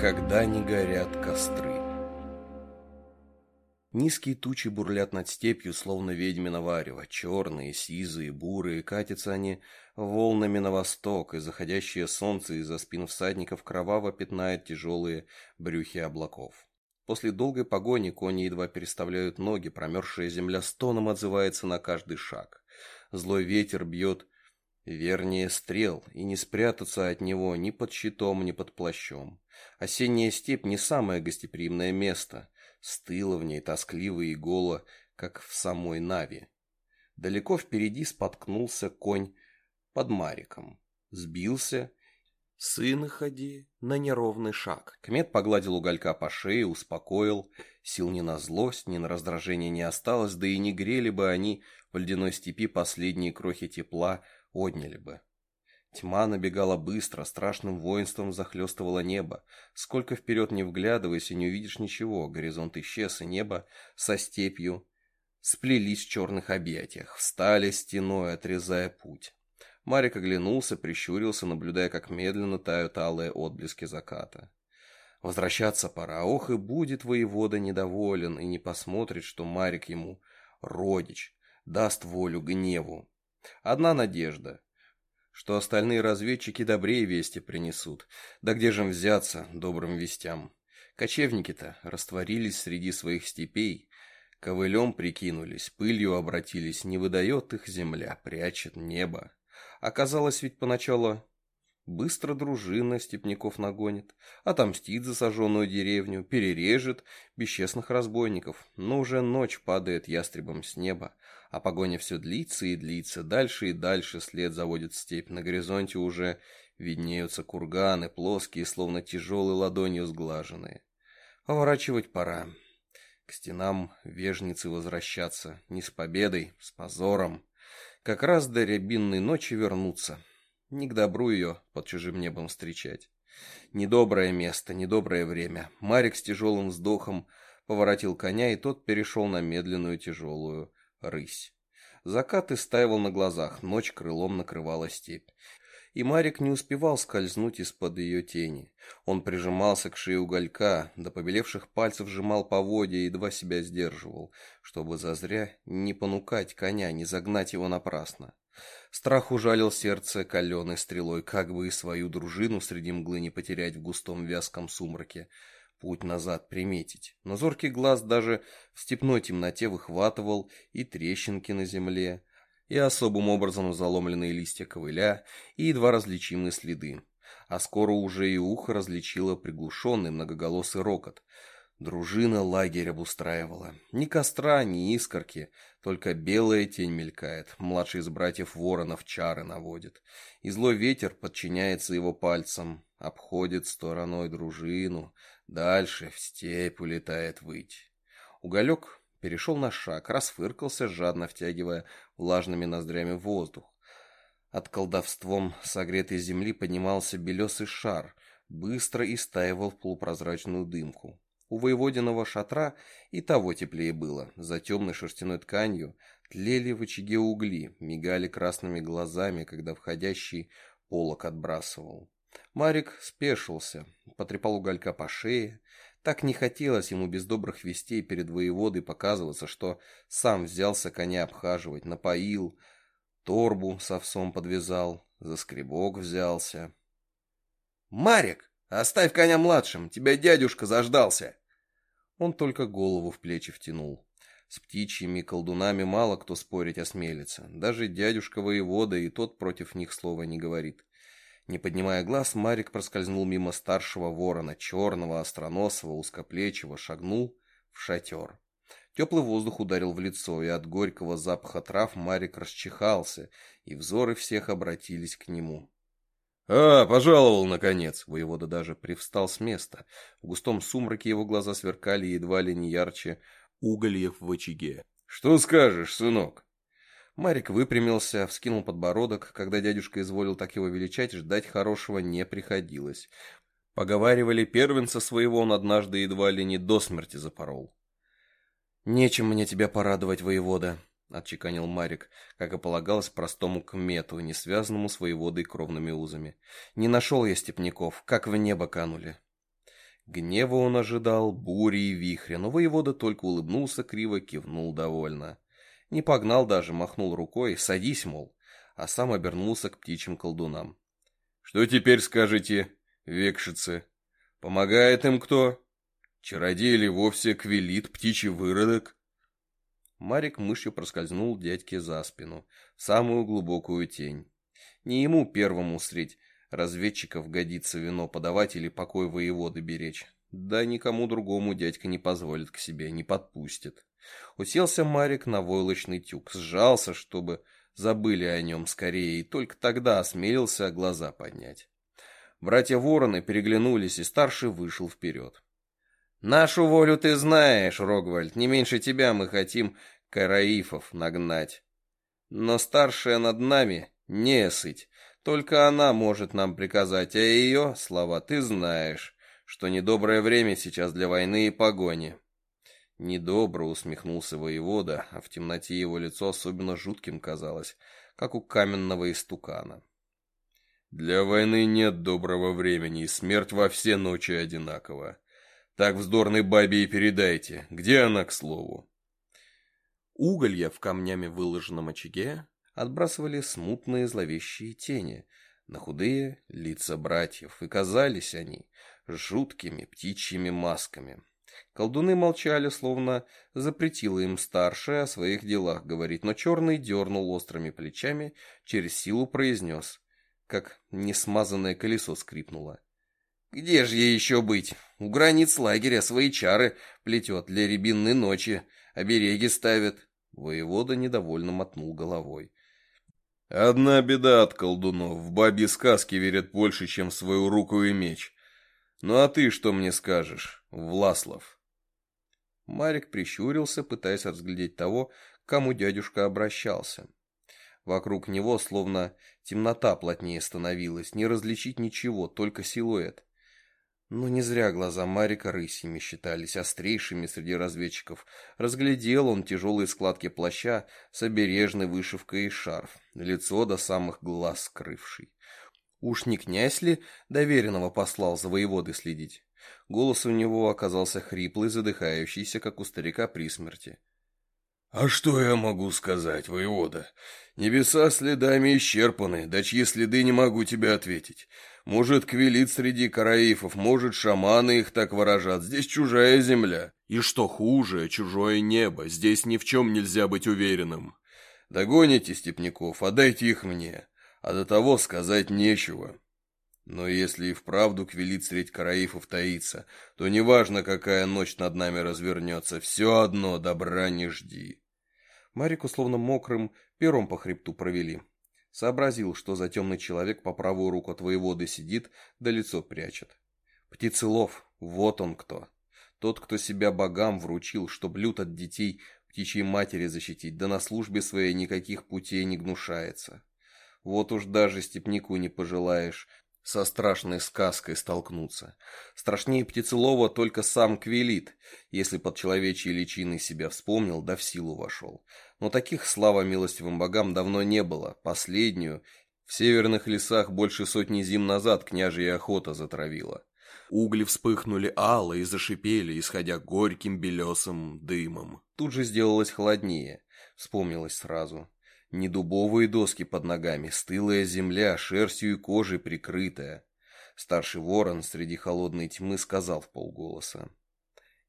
Когда не горят костры. Низкие тучи бурлят над степью, словно ведьмино варево. Черные, сизые, бурые, катятся они волнами на восток, и заходящее солнце из-за спин всадников кроваво пятнает тяжелые брюхи облаков. После долгой погони кони едва переставляют ноги, промерзшая земля стоном отзывается на каждый шаг. Злой ветер бьет вернее стрел, и не спрятаться от него ни под щитом, ни под плащом. Осенняя степь не самое гостеприимное место, стыло в ней тоскливо и голо, как в самой Нави. Далеко впереди споткнулся конь под Мариком, сбился «Сын, ходи на неровный шаг». Кмет погладил уголька по шее, успокоил. Сил ни на злость, ни на раздражение не осталось, да и не грели бы они в ледяной степи последние крохи тепла, отняли бы. Тьма набегала быстро, страшным воинством захлестывало небо. Сколько вперед не вглядывайся, не увидишь ничего. Горизонт исчез, и небо со степью сплелись в черных объятиях, встали стеной, отрезая путь. Марик оглянулся, прищурился, наблюдая, как медленно тают алые отблески заката. Возвращаться пора. Ох, и будет воевода недоволен, и не посмотрит, что Марик ему родич, даст волю гневу. Одна надежда, что остальные разведчики добрее вести принесут. Да где же им взяться добрым вестям? Кочевники-то растворились среди своих степей, ковылем прикинулись, пылью обратились, не выдает их земля, прячет небо. Оказалось ведь поначалу быстро дружина степняков нагонит, отомстит за сожженную деревню, перережет бесчестных разбойников. Но уже ночь падает ястребом с неба, а погоня все длится и длится, дальше и дальше след заводит степь. На горизонте уже виднеются курганы, плоские, словно тяжелой ладонью сглаженные. Поворачивать пора. К стенам вежницы возвращаться, не с победой, с позором как раз до рябинной ночи вернуться. Не к добру ее под чужим небом встречать. Недоброе место, недоброе время. Марик с тяжелым вздохом поворотил коня, и тот перешел на медленную тяжелую рысь. Закат истаивал на глазах, ночь крылом накрывала степь и Марик не успевал скользнуть из-под ее тени. Он прижимался к шее уголька, до побелевших пальцев сжимал поводья и едва себя сдерживал, чтобы зазря не понукать коня, не загнать его напрасно. Страх ужалил сердце каленой стрелой, как бы и свою дружину среди мглы не потерять в густом вязком сумраке, путь назад приметить. Но зоркий глаз даже в степной темноте выхватывал и трещинки на земле, и особым образом заломленные листья ковыля и едва различимые следы. А скоро уже и ухо различило приглушенный многоголосый рокот. Дружина лагерь обустраивала. Ни костра, ни искорки, только белая тень мелькает. Младший из братьев воронов чары наводит. И злой ветер подчиняется его пальцам, обходит стороной дружину, дальше в степь улетает выть. Уголек перешел на шаг, расфыркался, жадно втягивая влажными ноздрями воздух. От колдовством согретой земли поднимался белесый шар, быстро истаивал полупрозрачную дымку. У воеводиного шатра и того теплее было. За темной шерстяной тканью тлели в очаге угли, мигали красными глазами, когда входящий полок отбрасывал. Марик спешился, потрепал уголька по шее, так не хотелось ему без добрых вестей перед воеводой показываться, что сам взялся коня обхаживать, напоил, торбу с овсом подвязал, за скребок взялся. «Марик, оставь коня младшим, тебя дядюшка заждался!» Он только голову в плечи втянул. С птичьими колдунами мало кто спорить осмелится. Даже дядюшка воевода и тот против них слова не говорит. Не поднимая глаз, Марик проскользнул мимо старшего ворона, черного, остроносого, узкоплечего, шагнул в шатер. Теплый воздух ударил в лицо, и от горького запаха трав Марик расчихался, и взоры всех обратились к нему. «А, пожаловал, наконец!» Воевода даже привстал с места. В густом сумраке его глаза сверкали едва ли не ярче угольев в очаге. «Что скажешь, сынок?» Марик выпрямился, вскинул подбородок. Когда дядюшка изволил так его величать, ждать хорошего не приходилось. Поговаривали, первенца своего он однажды едва ли не до смерти запорол. «Нечем мне тебя порадовать, воевода», — отчеканил Марик, как и полагалось простому кмету, не связанному с воеводой кровными узами. «Не нашел я степняков, как в небо канули». Гнева он ожидал, бури и вихря, но воевода только улыбнулся криво, кивнул довольно. Не погнал даже, махнул рукой, садись, мол, а сам обернулся к птичьим колдунам. «Что теперь скажете, векшицы? Помогает им кто? Чародей или вовсе квелит, птичий выродок?» Марик мышью проскользнул дядьке за спину, в самую глубокую тень. Не ему первому средь разведчиков годится вино подавать или покой воеводы беречь. Да никому другому дядька не позволит к себе, не подпустит. Уселся Марик на войлочный тюк, сжался, чтобы забыли о нем скорее, и только тогда осмелился глаза поднять. Братья-вороны переглянулись, и старший вышел вперед. «Нашу волю ты знаешь, Рогвальд, не меньше тебя мы хотим караифов нагнать. Но старшая над нами не сыть, только она может нам приказать, а ее слова ты знаешь, что недоброе время сейчас для войны и погони. Недобро усмехнулся воевода, а в темноте его лицо особенно жутким казалось, как у каменного истукана. Для войны нет доброго времени, и смерть во все ночи одинакова. Так вздорной бабе и передайте. Где она, к слову? Уголья в камнями выложенном очаге отбрасывали смутные зловещие тени на худые лица братьев, и казались они жуткими птичьими масками. Колдуны молчали, словно запретила им старшая о своих делах говорить, но черный дернул острыми плечами, через силу произнес, как несмазанное колесо скрипнуло. «Где же ей еще быть? У границ лагеря свои чары плетет для рябинной ночи, обереги ставит». Воевода недовольно мотнул головой. Одна беда от колдунов. В бабьи сказки верят больше, чем в свою руку и меч. Ну а ты что мне скажешь, Власлов? Марик прищурился, пытаясь разглядеть того, к кому дядюшка обращался. Вокруг него словно темнота плотнее становилась, не различить ничего, только силуэт. Но не зря глаза Марика рысьями считались, острейшими среди разведчиков. Разглядел он тяжелые складки плаща с обережной вышивкой и шарф, лицо до самых глаз скрывший. Уж не князь ли доверенного послал за воеводой следить? Голос у него оказался хриплый, задыхающийся, как у старика при смерти. «А что я могу сказать, воевода? Небеса следами исчерпаны, да чьи следы не могу тебе ответить. Может, квилит среди караифов, может, шаманы их так выражат. Здесь чужая земля. И что хуже, чужое небо. Здесь ни в чем нельзя быть уверенным. Догоните степняков, отдайте их мне. А до того сказать нечего. Но если и вправду квилит средь караифов таится, то неважно, какая ночь над нами развернется, все одно добра не жди. Марику словно мокрым пером по хребту провели. Сообразил, что за темный человек по правую руку от воеводы сидит, да лицо прячет. Птицелов, вот он кто. Тот, кто себя богам вручил, чтоб люд от детей птичьей матери защитить, да на службе своей никаких путей не гнушается. Вот уж даже степнику не пожелаешь со страшной сказкой столкнуться. Страшнее птицелова только сам Квелит, если под человечьей личиной себя вспомнил, да в силу вошел. Но таких, слава милостивым богам, давно не было. Последнюю в северных лесах больше сотни зим назад княжья охота затравила. Угли вспыхнули ало и зашипели, исходя горьким белесым дымом. Тут же сделалось холоднее, вспомнилось сразу. Не дубовые доски под ногами, стылая земля, шерстью и кожей прикрытая. Старший ворон среди холодной тьмы сказал в полголоса.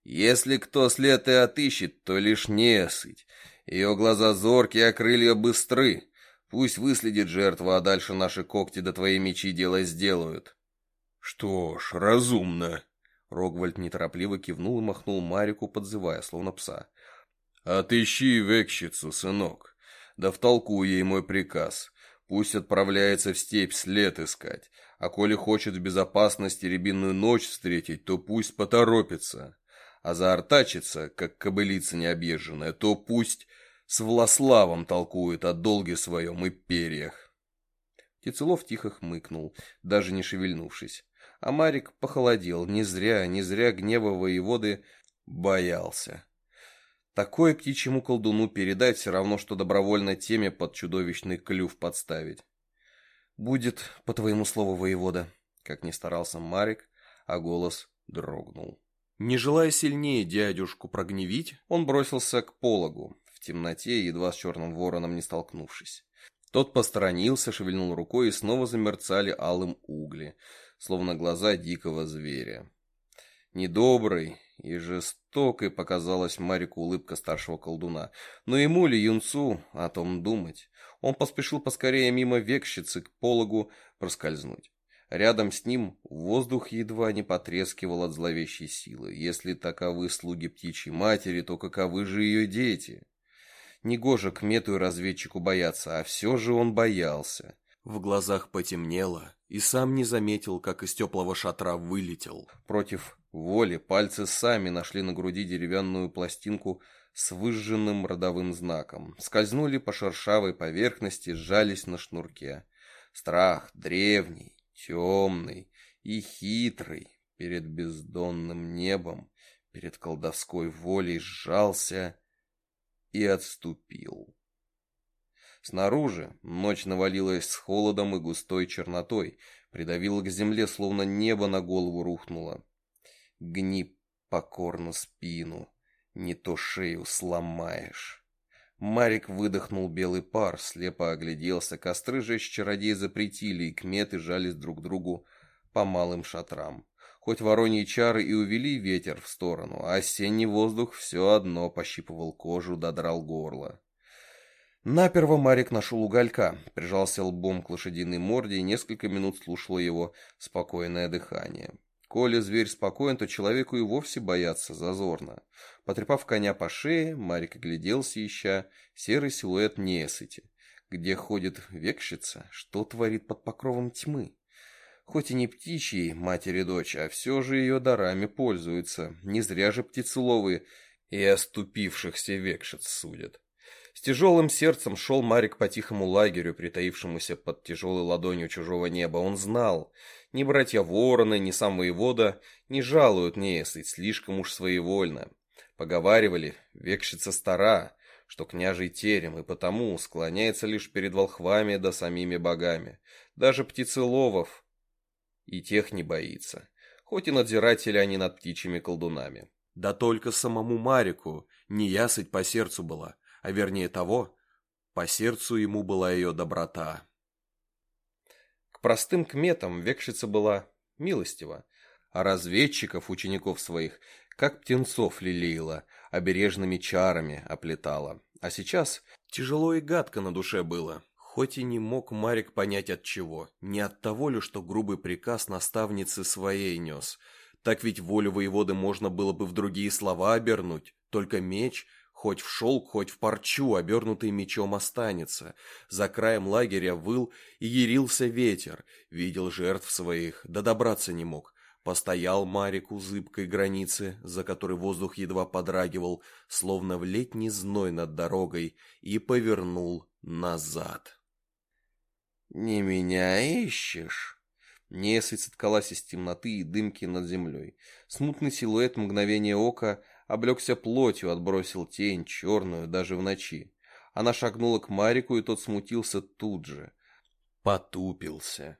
«Если кто след и отыщет, то лишь несыть. Ее глаза зоркие, а крылья быстры. Пусть выследит жертва, а дальше наши когти до твоей мечи дело сделают. Что ж, разумно. Рогвальд неторопливо кивнул и махнул Марику, подзывая, словно пса. Отыщи векщицу, сынок. Да втолкуй ей мой приказ. Пусть отправляется в степь след искать. А коли хочет в безопасности рябинную ночь встретить, то пусть поторопится. А заортачится, как кобылица необъезженная, то пусть с Влаславом толкует о долге своем и перьях. Птицелов тихо хмыкнул, даже не шевельнувшись. А Марик похолодел, не зря, не зря гнева воеводы боялся. Такое птичьему колдуну передать все равно, что добровольно теме под чудовищный клюв подставить. «Будет, по твоему слову, воевода», — как ни старался Марик, а голос дрогнул. Не желая сильнее дядюшку прогневить, он бросился к пологу, темноте, едва с черным вороном не столкнувшись. Тот посторонился, шевельнул рукой, и снова замерцали алым угли, словно глаза дикого зверя. Недоброй и жестокой показалась Марику улыбка старшего колдуна. Но ему ли, юнцу, о том думать? Он поспешил поскорее мимо векщицы к пологу проскользнуть. Рядом с ним воздух едва не потрескивал от зловещей силы. Если таковы слуги птичьей матери, то каковы же ее дети? Негоже к мету и разведчику бояться, а все же он боялся. В глазах потемнело, и сам не заметил, как из теплого шатра вылетел. Против воли пальцы сами нашли на груди деревянную пластинку с выжженным родовым знаком. Скользнули по шершавой поверхности, сжались на шнурке. Страх древний, темный и хитрый перед бездонным небом, перед колдовской волей сжался и отступил. Снаружи ночь навалилась с холодом и густой чернотой, придавила к земле, словно небо на голову рухнуло. Гни покорно спину, не то шею сломаешь. Марик выдохнул белый пар, слепо огляделся. Костры жечь чародей запретили, и кметы жались друг другу по малым шатрам. Хоть вороньи чары и увели ветер в сторону, а осенний воздух все одно пощипывал кожу, додрал горло. Наперво Марик нашел уголька, прижался лбом к лошадиной морде и несколько минут слушал его спокойное дыхание. Коли зверь спокоен, то человеку и вовсе бояться зазорно. Потрепав коня по шее, Марик огляделся, ища серый силуэт несыти. Где ходит векщица, что творит под покровом тьмы? Хоть и не птичьей матери дочь, а все же ее дарами пользуются. Не зря же птицеловые и оступившихся векшиц судят. С тяжелым сердцем шел Марик по тихому лагерю, притаившемуся под тяжелой ладонью чужого неба. Он знал, ни братья вороны, ни сам воевода не жалуют неясыть, слишком уж своевольно. Поговаривали, векщица стара, что княжий терем, и потому склоняется лишь перед волхвами да самими богами. Даже птицеловов и тех не боится, хоть и надзиратели они над птичьими колдунами. Да только самому Марику не ясыть по сердцу была, а вернее того, по сердцу ему была ее доброта. К простым кметам векшица была милостива, а разведчиков, учеников своих, как птенцов лелеяла, обережными чарами оплетала. А сейчас тяжело и гадко на душе было, хоть и не мог Марик понять от чего. Не от того ли, что грубый приказ наставницы своей нес. Так ведь волю воеводы можно было бы в другие слова обернуть, только меч — Хоть в шелк, хоть в парчу, обернутый мечом останется. За краем лагеря выл и ярился ветер. Видел жертв своих, да добраться не мог. Постоял Марик у зыбкой границы, за которой воздух едва подрагивал, словно в летний зной над дорогой, и повернул назад. «Не меня ищешь?» Несыть соткалась из темноты и дымки над землей. Смутный силуэт мгновения ока облегся плотью, отбросил тень, черную, даже в ночи. Она шагнула к Марику, и тот смутился тут же. Потупился.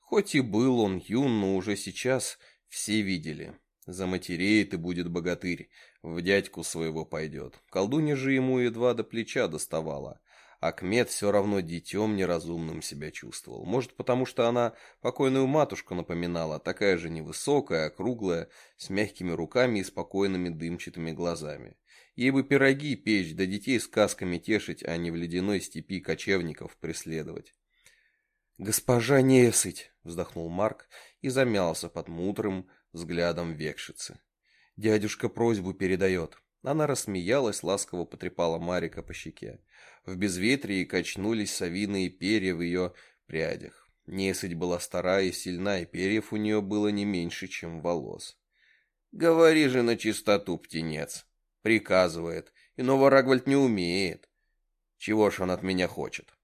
Хоть и был он юн, но уже сейчас все видели. Заматереет и будет богатырь, в дядьку своего пойдет. Колдунья же ему едва до плеча доставала. Акмед все равно детем неразумным себя чувствовал. Может, потому что она покойную матушку напоминала, такая же невысокая, округлая, с мягкими руками и спокойными дымчатыми глазами. Ей бы пироги печь, да детей сказками тешить, а не в ледяной степи кочевников преследовать. «Госпожа Несыть!» — вздохнул Марк и замялся под мудрым взглядом векшицы. «Дядюшка просьбу передает». Она рассмеялась, ласково потрепала Марика по щеке. В безветрии качнулись совиные перья в ее прядях. Несыть была стара и сильна, и перьев у нее было не меньше, чем волос. «Говори же на чистоту, птенец!» «Приказывает. Иного Рагвальд не умеет. Чего ж он от меня хочет?»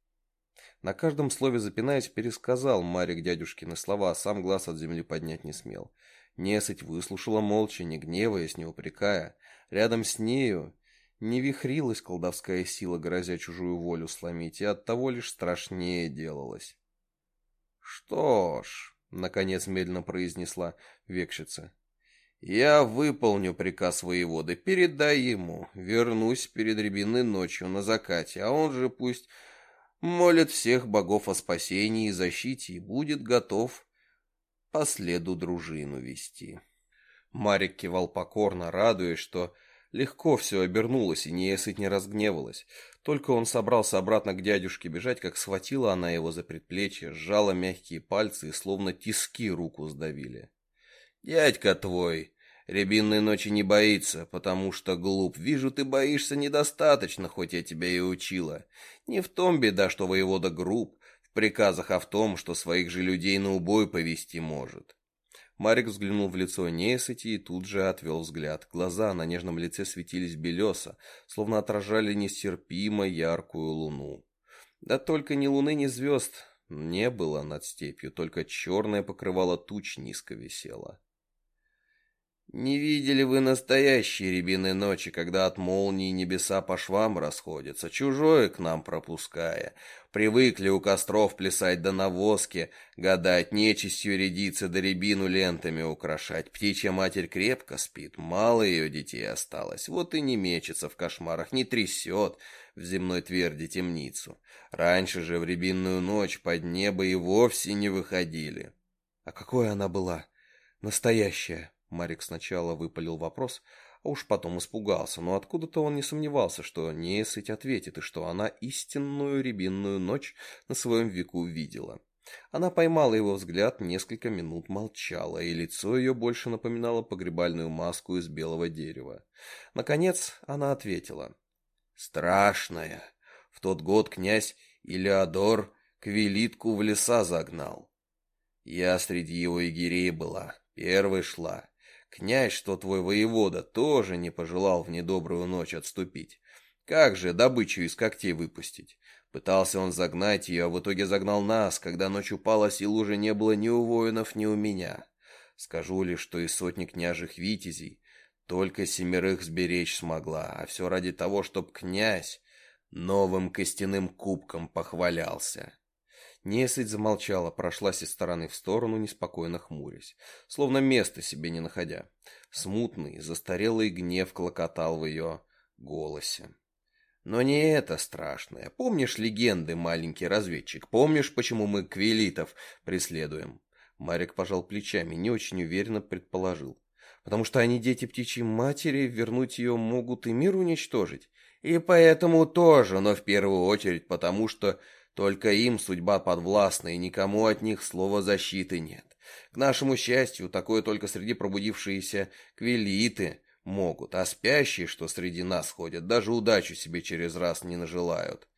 На каждом слове запинаясь, пересказал Марик дядюшкины слова, а сам глаз от земли поднять не смел. Несыть выслушала молча, не гневаясь, не упрекая. Рядом с нею не вихрилась колдовская сила, грозя чужую волю сломить, и оттого лишь страшнее делалось. «Что ж», — наконец медленно произнесла векщица, Я выполню приказ воеводы, передай ему, вернусь перед рябиной ночью на закате, а он же пусть молит всех богов о спасении и защите и будет готов по следу дружину вести. Марик кивал покорно, радуясь, что легко все обернулось, и Неесыть не разгневалась. Только он собрался обратно к дядюшке бежать, как схватила она его за предплечье, сжала мягкие пальцы и словно тиски руку сдавили. «Дядька твой!» Рябинной ночи не боится, потому что глуп. Вижу, ты боишься недостаточно, хоть я тебя и учила. Не в том беда, что воевода груб в приказах, а в том, что своих же людей на убой повести может. Марик взглянул в лицо Несыти и тут же отвел взгляд. Глаза на нежном лице светились белесо, словно отражали нестерпимо яркую луну. Да только ни луны, ни звезд не было над степью, только черное покрывало туч низко висело. Не видели вы настоящие рябины ночи, когда от молнии небеса по швам расходятся, чужое к нам пропуская. Привыкли у костров плясать да на воске, гадать, нечистью рядиться да рябину лентами украшать. Птичья матерь крепко спит, мало ее детей осталось, вот и не мечется в кошмарах, не трясет в земной тверди темницу. Раньше же в рябинную ночь под небо и вовсе не выходили. А какой она была? Настоящая. Марик сначала выпалил вопрос, а уж потом испугался, но откуда-то он не сомневался, что Несыть ответит, и что она истинную рябинную ночь на своем веку видела. Она поймала его взгляд, несколько минут молчала, и лицо ее больше напоминало погребальную маску из белого дерева. Наконец она ответила. «Страшная. В тот год князь Илеодор Квилитку в леса загнал. Я среди его егерей была, первой шла. Князь, что твой воевода, тоже не пожелал в недобрую ночь отступить. Как же добычу из когтей выпустить? Пытался он загнать ее, а в итоге загнал нас, когда ночь упала, сил уже не было ни у воинов, ни у меня. Скажу лишь, что из сотни княжих витязей только семерых сберечь смогла, а все ради того, чтоб князь новым костяным кубком похвалялся. Несыть замолчала, прошлась из стороны в сторону, неспокойно хмурясь, словно места себе не находя. Смутный, застарелый гнев клокотал в ее голосе. Но не это страшное. Помнишь легенды, маленький разведчик? Помнишь, почему мы квилитов преследуем? Марик пожал плечами, не очень уверенно предположил. Потому что они дети птичьей матери, вернуть ее могут и мир уничтожить. И поэтому тоже, но в первую очередь потому, что только им судьба подвластна, и никому от них слова защиты нет. К нашему счастью, такое только среди пробудившиеся квилиты могут, а спящие, что среди нас ходят, даже удачу себе через раз не нажелают.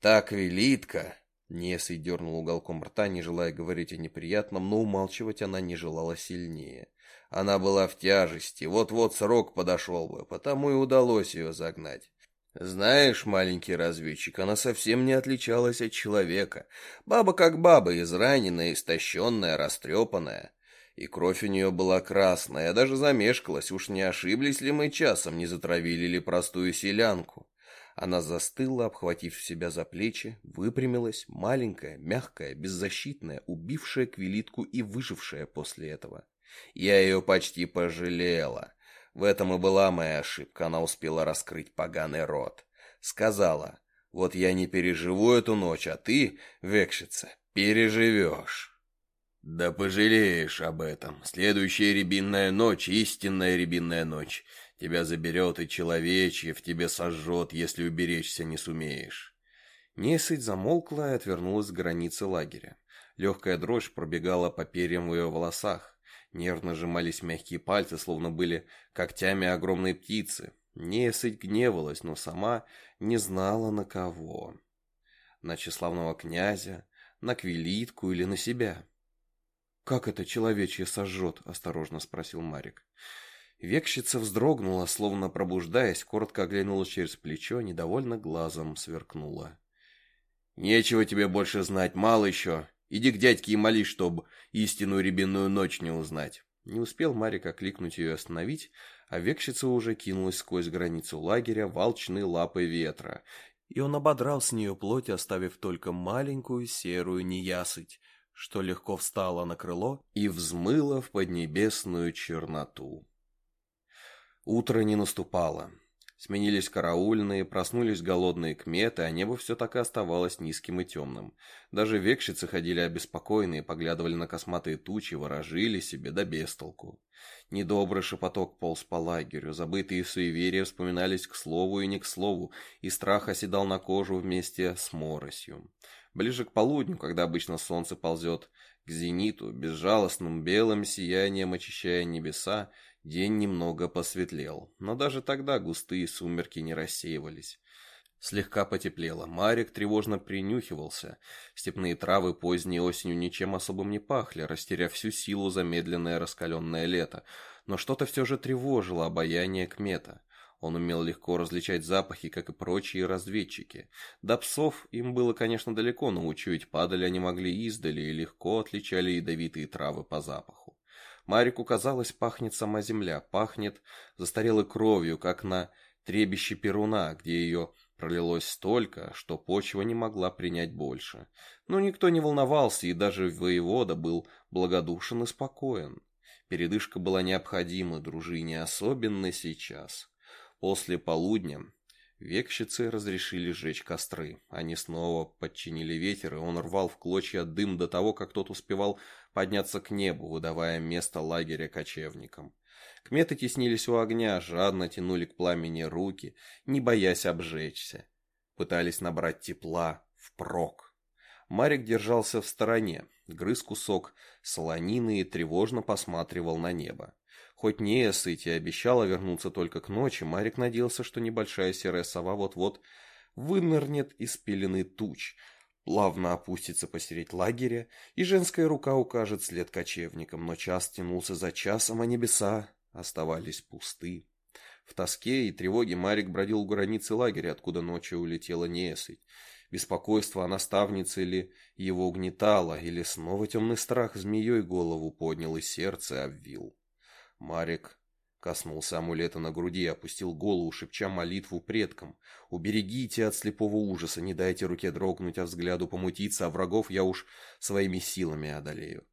Так квилитка... Несой дернул уголком рта, не желая говорить о неприятном, но умалчивать она не желала сильнее. Она была в тяжести, вот-вот срок подошел бы, потому и удалось ее загнать. Знаешь, маленький разведчик, она совсем не отличалась от человека. Баба как баба, израненная, истощенная, растрепанная. И кровь у нее была красная, я даже замешкалась, уж не ошиблись ли мы часом, не затравили ли простую селянку. Она застыла, обхватив себя за плечи, выпрямилась, маленькая, мягкая, беззащитная, убившая квилитку и выжившая после этого. Я ее почти пожалела. В этом и была моя ошибка, она успела раскрыть поганый рот. Сказала, вот я не переживу эту ночь, а ты, векшица, переживешь. Да пожалеешь об этом. Следующая рябинная ночь, истинная рябинная ночь. Тебя заберет и человечье в тебе сожжет, если уберечься не сумеешь. Несыть замолкла и отвернулась к границе лагеря. Легкая дрожь пробегала по перьям в ее волосах. Нервно сжимались мягкие пальцы, словно были когтями огромной птицы. Несыть гневалась, но сама не знала на кого. На тщеславного князя, на Квилитку или на себя. «Как это человечье сожжет?» – осторожно спросил Марик. Векщица вздрогнула, словно пробуждаясь, коротко оглянулась через плечо, недовольно глазом сверкнула. «Нечего тебе больше знать, мало еще. Иди к дядьке и молись, чтобы истинную рябинную ночь не узнать. Не успел Марик окликнуть ее остановить, а векщица уже кинулась сквозь границу лагеря волчной лапой ветра, и он ободрал с нее плоть, оставив только маленькую серую неясыть, что легко встала на крыло и взмыла в поднебесную черноту. Утро не наступало. Сменились караульные, проснулись голодные кметы, а небо все так и оставалось низким и темным. Даже векшицы ходили обеспокоенные, поглядывали на косматые тучи, ворожили себе да бестолку. Недобрый шепоток полз по лагерю, забытые суеверия вспоминались к слову и не к слову, и страх оседал на кожу вместе с моросью. Ближе к полудню, когда обычно солнце ползет к зениту, безжалостным белым сиянием очищая небеса, День немного посветлел, но даже тогда густые сумерки не рассеивались. Слегка потеплело, Марик тревожно принюхивался. Степные травы поздней осенью ничем особым не пахли, растеряв всю силу замедленное раскаленное лето. Но что-то все же тревожило обаяние Кмета. Он умел легко различать запахи, как и прочие разведчики. До псов им было, конечно, далеко, но учуять падали они могли издали и легко отличали ядовитые травы по запаху. Марику казалось, пахнет сама земля, пахнет застарелой кровью, как на требище перуна, где ее пролилось столько, что почва не могла принять больше. Но никто не волновался, и даже воевода был благодушен и спокоен. Передышка была необходима дружине, особенно сейчас. После полудня Векщицы разрешили сжечь костры. Они снова подчинили ветер, и он рвал в клочья дым до того, как тот успевал подняться к небу, выдавая место лагеря кочевникам. Кметы теснились у огня, жадно тянули к пламени руки, не боясь обжечься. Пытались набрать тепла, впрок. Марик держался в стороне, грыз кусок солонины и тревожно посматривал на небо. Хоть Неясыть и обещала вернуться только к ночи, Марик надеялся, что небольшая серая сова вот-вот вынырнет из пелены туч, плавно опустится посередь лагеря, и женская рука укажет след кочевникам, но час тянулся за часом, а небеса оставались пусты. В тоске и тревоге Марик бродил у границы лагеря, откуда ночью улетела Неясыть. Беспокойство о наставнице ли его угнетало, или снова темный страх змеей голову поднял и сердце обвил. Марик коснулся амулета на груди и опустил голову, шепча молитву предкам. «Уберегите от слепого ужаса, не дайте руке дрогнуть, а взгляду помутиться, а врагов я уж своими силами одолею».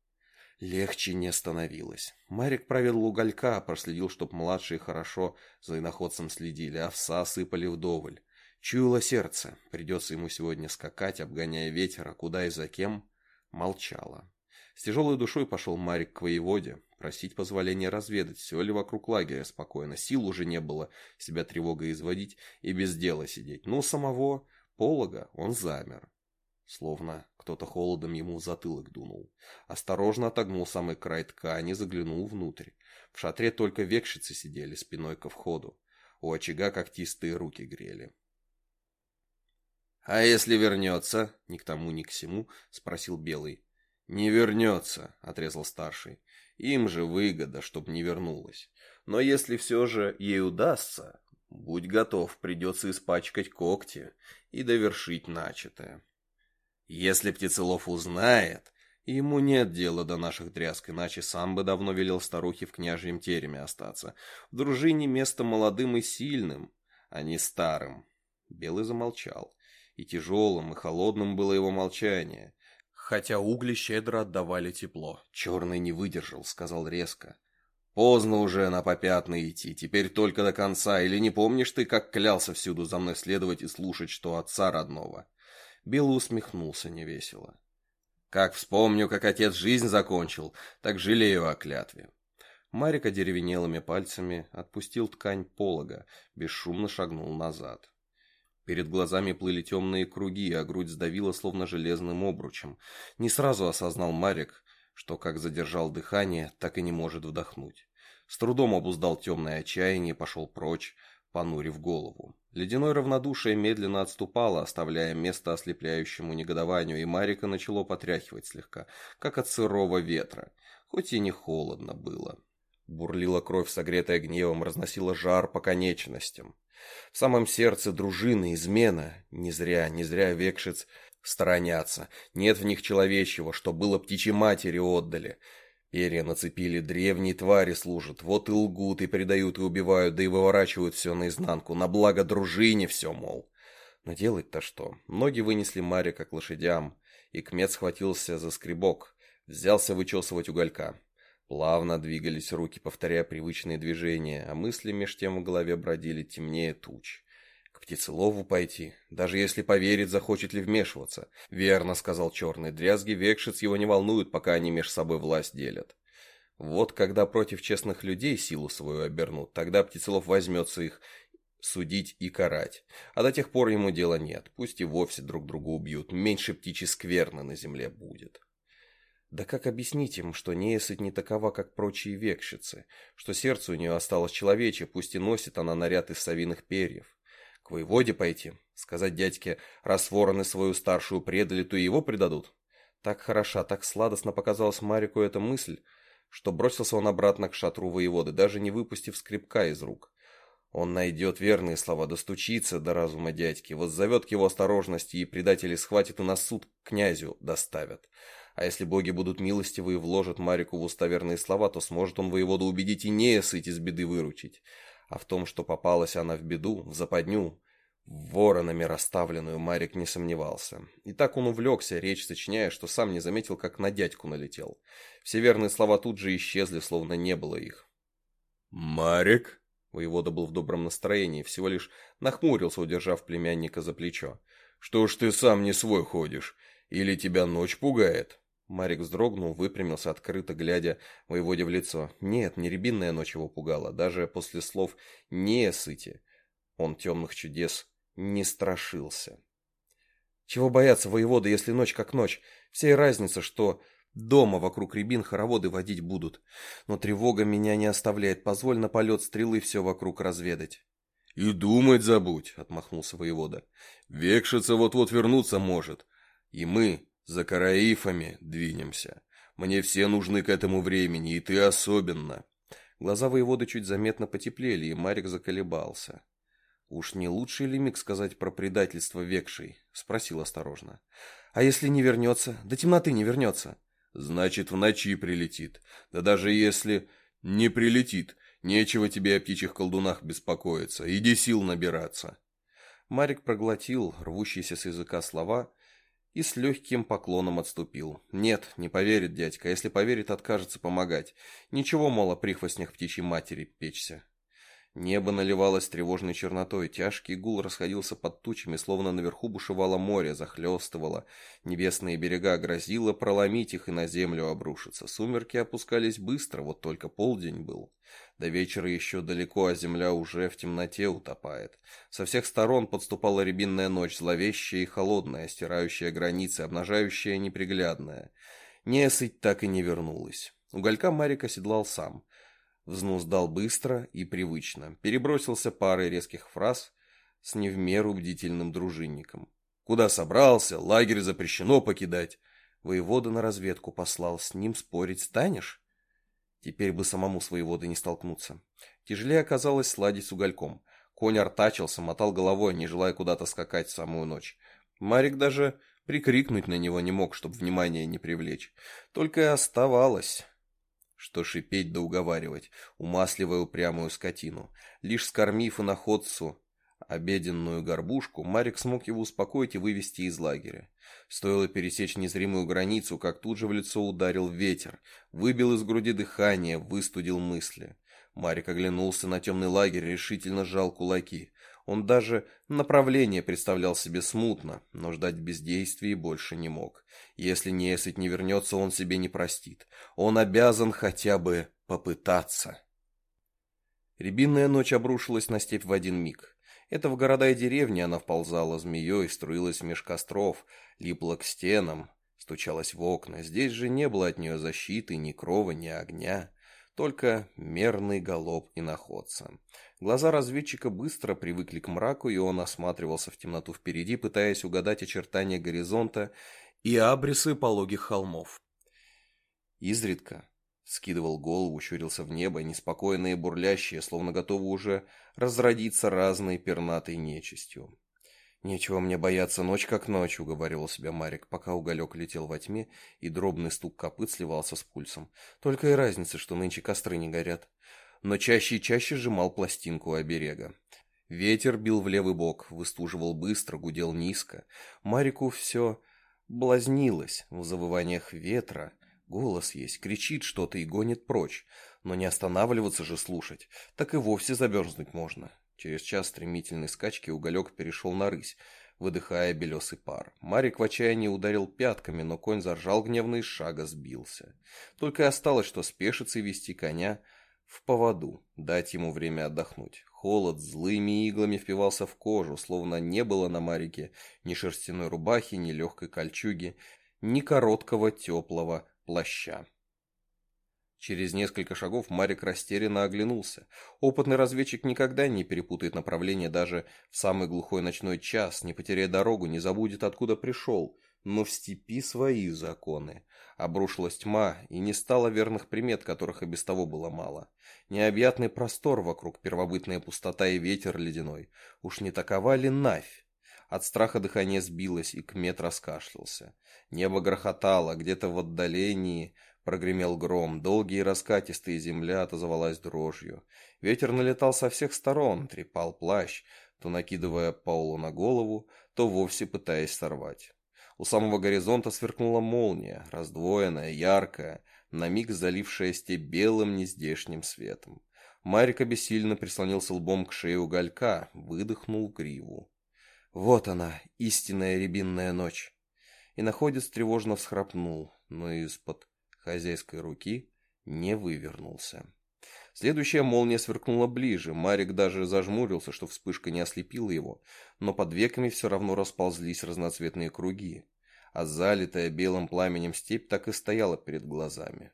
Легче не становилось. Марик провел уголька, проследил, чтоб младшие хорошо за иноходцем следили, овса сыпали вдоволь. Чуяло сердце, придется ему сегодня скакать, обгоняя ветер, а куда и за кем, молчало. С тяжелой душой пошел Марик к воеводе, просить позволения разведать, все ли вокруг лагеря спокойно. Сил уже не было себя тревогой изводить и без дела сидеть. Но самого полога он замер. Словно кто-то холодом ему в затылок дунул. Осторожно отогнул самый край ткани, заглянул внутрь. В шатре только векшицы сидели спиной ко входу. У очага когтистые руки грели. «А если вернется?» — ни к тому, ни к сему, — спросил Белый. «Не вернется», — отрезал старший. «Им же выгода, чтоб не вернулась. Но если все же ей удастся, будь готов, придется испачкать когти и довершить начатое. Если Птицелов узнает, ему нет дела до наших дрязг, иначе сам бы давно велел старухе в княжьем тереме остаться. В дружине место молодым и сильным, а не старым». Белый замолчал. И тяжелым, и холодным было его молчание хотя угли щедро отдавали тепло. Черный не выдержал, сказал резко. Поздно уже на попятный идти, теперь только до конца, или не помнишь ты, как клялся всюду за мной следовать и слушать, что отца родного? Белый усмехнулся невесело. Как вспомню, как отец жизнь закончил, так жалею о клятве. Марик одеревенелыми пальцами отпустил ткань полога, бесшумно шагнул назад. Перед глазами плыли темные круги, а грудь сдавила словно железным обручем. Не сразу осознал Марик, что как задержал дыхание, так и не может вдохнуть. С трудом обуздал темное отчаяние пошел прочь, понурив голову. Ледяное равнодушие медленно отступало, оставляя место ослепляющему негодованию, и Марика начало потряхивать слегка, как от сырого ветра, хоть и не холодно было. Бурлила кровь, согретая гневом, разносила жар по конечностям. В самом сердце дружины измена. Не зря, не зря векшиц сторонятся. Нет в них человечьего, что было птичьей матери отдали. Перья нацепили, древние твари служат. Вот и лгут, и предают, и убивают, да и выворачивают все наизнанку. На благо дружине все, мол. Но делать-то что? Ноги вынесли Маре как лошадям. и Кмет схватился за скребок, взялся вычесывать уголька. Плавно двигались руки, повторяя привычные движения, а мысли меж тем в голове бродили темнее туч. К птицелову пойти, даже если поверит, захочет ли вмешиваться. Верно, сказал черный, дрязги векшиц его не волнуют, пока они меж собой власть делят. Вот когда против честных людей силу свою обернут, тогда птицелов возьмется их судить и карать. А до тех пор ему дела нет, пусть и вовсе друг друга убьют, меньше птичьи скверны на земле будет. Да как объяснить им, что неясыть не такова, как прочие векшицы, что сердце у нее осталось человечье, пусть и носит она наряд из совиных перьев? К воеводе пойти, сказать дядьке, раз вороны свою старшую предали, то его предадут? Так хороша, так сладостно показалась Марику эта мысль, что бросился он обратно к шатру воеводы, даже не выпустив скребка из рук. Он найдет верные слова, достучится до разума дядьки, вот зовет к его осторожности, и предатели схватят и на суд князю доставят. А если боги будут милостивы и вложат Марику в уста верные слова, то сможет он воеводу убедить и Неясыть из беды выручить. А в том, что попалась она в беду, в западню, воронами расставленную, Марик не сомневался. И так он увлекся, речь сочиняя, что сам не заметил, как на дядьку налетел. Все верные слова тут же исчезли, словно не было их. «Марик?» Воевода был в добром настроении, всего лишь нахмурился, удержав племянника за плечо. «Что ж ты сам не свой ходишь? Или тебя ночь пугает?» Марик вздрогнул, выпрямился, открыто глядя воеводе в лицо. Нет, не рябинная ночь его пугала, даже после слов «не сыти». Он темных чудес не страшился. Чего бояться воевода, если ночь как ночь? Вся и разница, что дома вокруг рябин хороводы водить будут. Но тревога меня не оставляет, позволь на полет стрелы все вокруг разведать. «И думать забудь», — отмахнулся воевода. «Векшица вот-вот вернуться может, и мы, за караифами двинемся. Мне все нужны к этому времени, и ты особенно. Глаза воеводы чуть заметно потеплели, и Марик заколебался. «Уж не лучший ли миг сказать про предательство векшей?» — спросил осторожно. «А если не вернется? До темноты не вернется?» «Значит, в ночи прилетит. Да даже если не прилетит, нечего тебе о птичьих колдунах беспокоиться. Иди сил набираться». Марик проглотил рвущиеся с языка слова и с легким поклоном отступил. Нет, не поверит дядька, если поверит, откажется помогать. Ничего, мол, о прихвостнях птичьей матери печься. Небо наливалось тревожной чернотой, тяжкий гул расходился под тучами, словно наверху бушевало море, захлестывало. Небесные берега грозило проломить их и на землю обрушиться. Сумерки опускались быстро, вот только полдень был. До вечера еще далеко, а земля уже в темноте утопает. Со всех сторон подступала рябинная ночь, зловещая и холодная, стирающая границы, обнажающая неприглядная. Несыть так и не вернулась. Уголька Марик оседлал сам. Взнуздал быстро и привычно. Перебросился парой резких фраз с не в меру бдительным дружинником. «Куда собрался? Лагерь запрещено покидать!» Воевода на разведку послал. «С ним спорить станешь?» Теперь бы самому с воеводой не столкнуться. Тяжелее оказалось сладить с угольком. Конь артачился, мотал головой, не желая куда-то скакать в самую ночь. Марик даже прикрикнуть на него не мог, чтобы внимание не привлечь. Только и оставалось что шипеть да уговаривать, умасливая упрямую скотину. Лишь скормив и находцу обеденную горбушку, Марик смог его успокоить и вывести из лагеря. Стоило пересечь незримую границу, как тут же в лицо ударил ветер, выбил из груди дыхание, выстудил мысли. Марик оглянулся на темный лагерь, решительно сжал кулаки. Он даже направление представлял себе смутно, но ждать бездействия больше не мог. Если Несыть не вернется, он себе не простит. Он обязан хотя бы попытаться. Рябинная ночь обрушилась на степь в один миг. Это в города и деревни она вползала змеей, струилась меж костров, липла к стенам, стучалась в окна. Здесь же не было от нее защиты, ни крова, ни огня только мерный галоп и находца. Глаза разведчика быстро привыкли к мраку, и он осматривался в темноту впереди, пытаясь угадать очертания горизонта и абрисы пологих холмов. Изредка скидывал голову, щурился в небо, неспокойные бурлящие, словно готовы уже разродиться разной пернатой нечистью. «Нечего мне бояться, ночь как ночь», — уговаривал себя Марик, пока уголек летел во тьме, и дробный стук копыт сливался с пульсом. «Только и разница, что нынче костры не горят». Но чаще и чаще сжимал пластинку оберега. Ветер бил в левый бок, выстуживал быстро, гудел низко. Марику все блазнилась в завываниях ветра, голос есть, кричит что-то и гонит прочь, но не останавливаться же слушать, так и вовсе замерзнуть можно. Через час стремительной скачки уголек перешел на рысь, выдыхая белесый пар. Марик в отчаянии ударил пятками, но конь заржал гневно и шага сбился. Только и осталось, что спешиться и вести коня в поводу, дать ему время отдохнуть. Холод злыми иглами впивался в кожу, словно не было на Марике ни шерстяной рубахи, ни легкой кольчуги, ни короткого теплого плаща. Через несколько шагов Марик растерянно оглянулся. Опытный разведчик никогда не перепутает направление даже в самый глухой ночной час, не потеряя дорогу, не забудет, откуда пришел. Но в степи свои законы. Обрушилась тьма, и не стало верных примет, которых и без того было мало. Необъятный простор вокруг, первобытная пустота и ветер ледяной. Уж не такова ли Навь? От страха дыхание сбилось, и Кмет раскашлялся. Небо грохотало, где-то в отдалении Прогремел гром, долгий и раскатистый, земля отозвалась дрожью. Ветер налетал со всех сторон, трепал плащ, то накидывая Паулу на голову, то вовсе пытаясь сорвать. У самого горизонта сверкнула молния, раздвоенная, яркая, на миг залившая степь белым нездешним светом. Марик обессильно прислонился лбом к шее уголька, выдохнул гриву. Вот она, истинная рябинная ночь. И находец тревожно всхрапнул, но из-под хозяйской руки не вывернулся. Следующая молния сверкнула ближе, Марик даже зажмурился, что вспышка не ослепила его, но под веками все равно расползлись разноцветные круги, а залитая белым пламенем степь так и стояла перед глазами.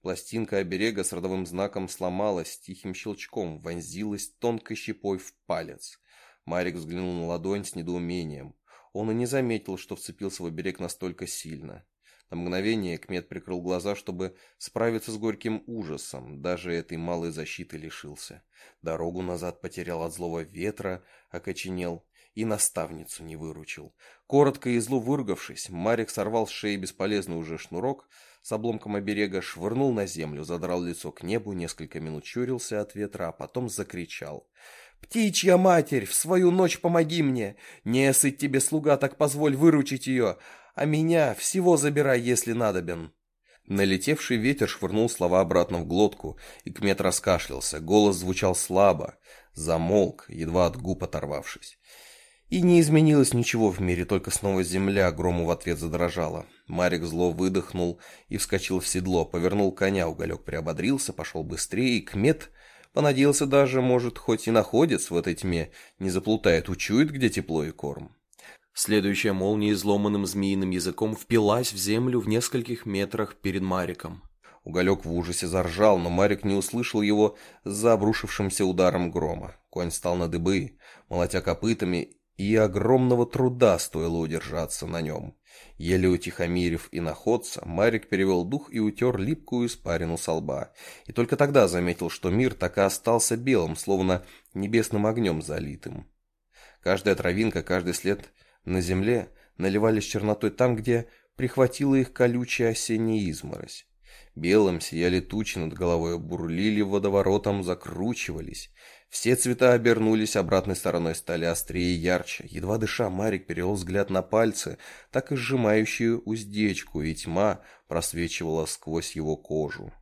Пластинка оберега с родовым знаком сломалась тихим щелчком, вонзилась тонкой щепой в палец. Марик взглянул на ладонь с недоумением. Он и не заметил, что вцепился в оберег настолько сильно. На мгновение Кмет прикрыл глаза, чтобы справиться с горьким ужасом. Даже этой малой защиты лишился. Дорогу назад потерял от злого ветра, окоченел и наставницу не выручил. Коротко и зло выругавшись, Марик сорвал с шеи бесполезный уже шнурок, с обломком оберега швырнул на землю, задрал лицо к небу, несколько минут чурился от ветра, а потом закричал. «Птичья матерь, в свою ночь помоги мне! Не сыть тебе слуга, так позволь выручить ее! а меня всего забирай, если надобен». Налетевший ветер швырнул слова обратно в глотку, и Кмет раскашлялся, голос звучал слабо, замолк, едва от губ оторвавшись. И не изменилось ничего в мире, только снова земля грому в ответ задрожала. Марик зло выдохнул и вскочил в седло, повернул коня, уголек приободрился, пошел быстрее, и Кмет понадеялся даже, может, хоть и находится в этой тьме, не заплутает, учует, где тепло и корм. Следующая молния изломанным змеиным языком впилась в землю в нескольких метрах перед Мариком. Уголек в ужасе заржал, но Марик не услышал его за обрушившимся ударом грома. Конь стал на дыбы, молотя копытами, и огромного труда стоило удержаться на нем. Еле утихомирив и находца, Марик перевел дух и утер липкую испарину со лба. И только тогда заметил, что мир так и остался белым, словно небесным огнем залитым. Каждая травинка, каждый след на земле наливались чернотой там, где прихватила их колючая осенняя изморозь. Белым сияли тучи над головой, бурлили водоворотом, закручивались. Все цвета обернулись обратной стороной, стали острее и ярче. Едва дыша, Марик перевел взгляд на пальцы, так и сжимающую уздечку, и тьма просвечивала сквозь его кожу.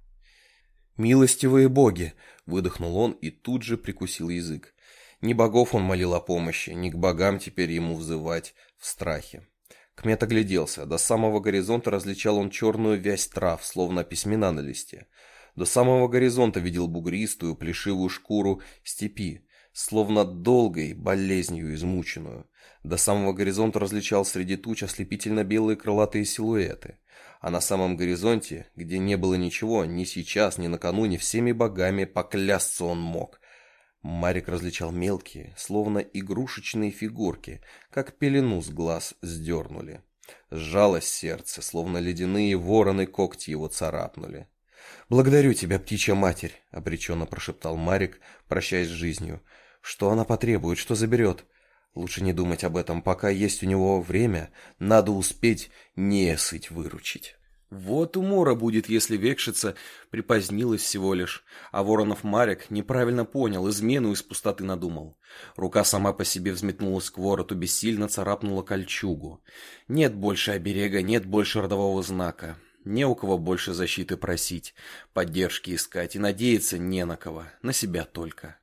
«Милостивые боги!» — выдохнул он и тут же прикусил язык. Ни богов он молил о помощи, ни к богам теперь ему взывать в страхе. Кмет огляделся. До самого горизонта различал он черную вязь трав, словно письмена на листе. До самого горизонта видел бугристую, плешивую шкуру степи, словно долгой болезнью измученную. До самого горизонта различал среди туч ослепительно белые крылатые силуэты. А на самом горизонте, где не было ничего, ни сейчас, ни накануне, всеми богами поклясться он мог. Марик различал мелкие, словно игрушечные фигурки, как пелену с глаз сдернули. Сжалось сердце, словно ледяные вороны когти его царапнули. «Благодарю тебя, птичья матерь», — обреченно прошептал Марик, прощаясь с жизнью. «Что она потребует, что заберет? Лучше не думать об этом, пока есть у него время, надо успеть не сыть выручить». Вот умора будет, если векшица припозднилась всего лишь, а Воронов Марик неправильно понял, измену из пустоты надумал. Рука сама по себе взметнулась к вороту, бессильно царапнула кольчугу. Нет больше оберега, нет больше родового знака. Не у кого больше защиты просить, поддержки искать и надеяться не на кого, на себя только.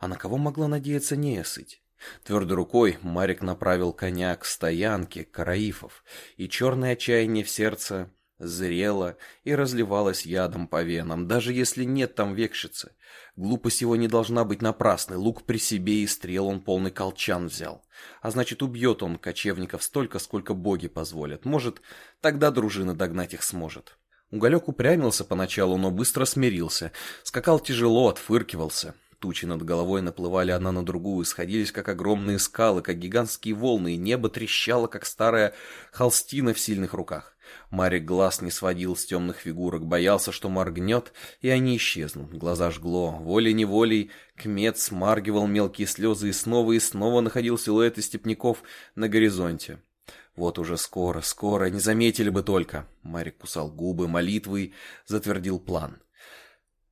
А на кого могла надеяться неосыть? Твердой рукой Марик направил коня к стоянке караифов, и черное отчаяние в сердце зрело и разливалось ядом по венам, даже если нет там векшицы. Глупость его не должна быть напрасной, лук при себе и стрел он полный колчан взял. А значит, убьет он кочевников столько, сколько боги позволят. Может, тогда дружина догнать их сможет. Уголек упрямился поначалу, но быстро смирился. Скакал тяжело, отфыркивался. Тучи над головой наплывали одна на другую, сходились как огромные скалы, как гигантские волны, и небо трещало, как старая холстина в сильных руках. Марик глаз не сводил с темных фигурок, боялся, что моргнет, и они исчезнут. Глаза жгло. Волей-неволей Кмет смаргивал мелкие слезы и снова и снова находил силуэты степняков на горизонте. Вот уже скоро, скоро, не заметили бы только. Марик кусал губы, молитвой затвердил план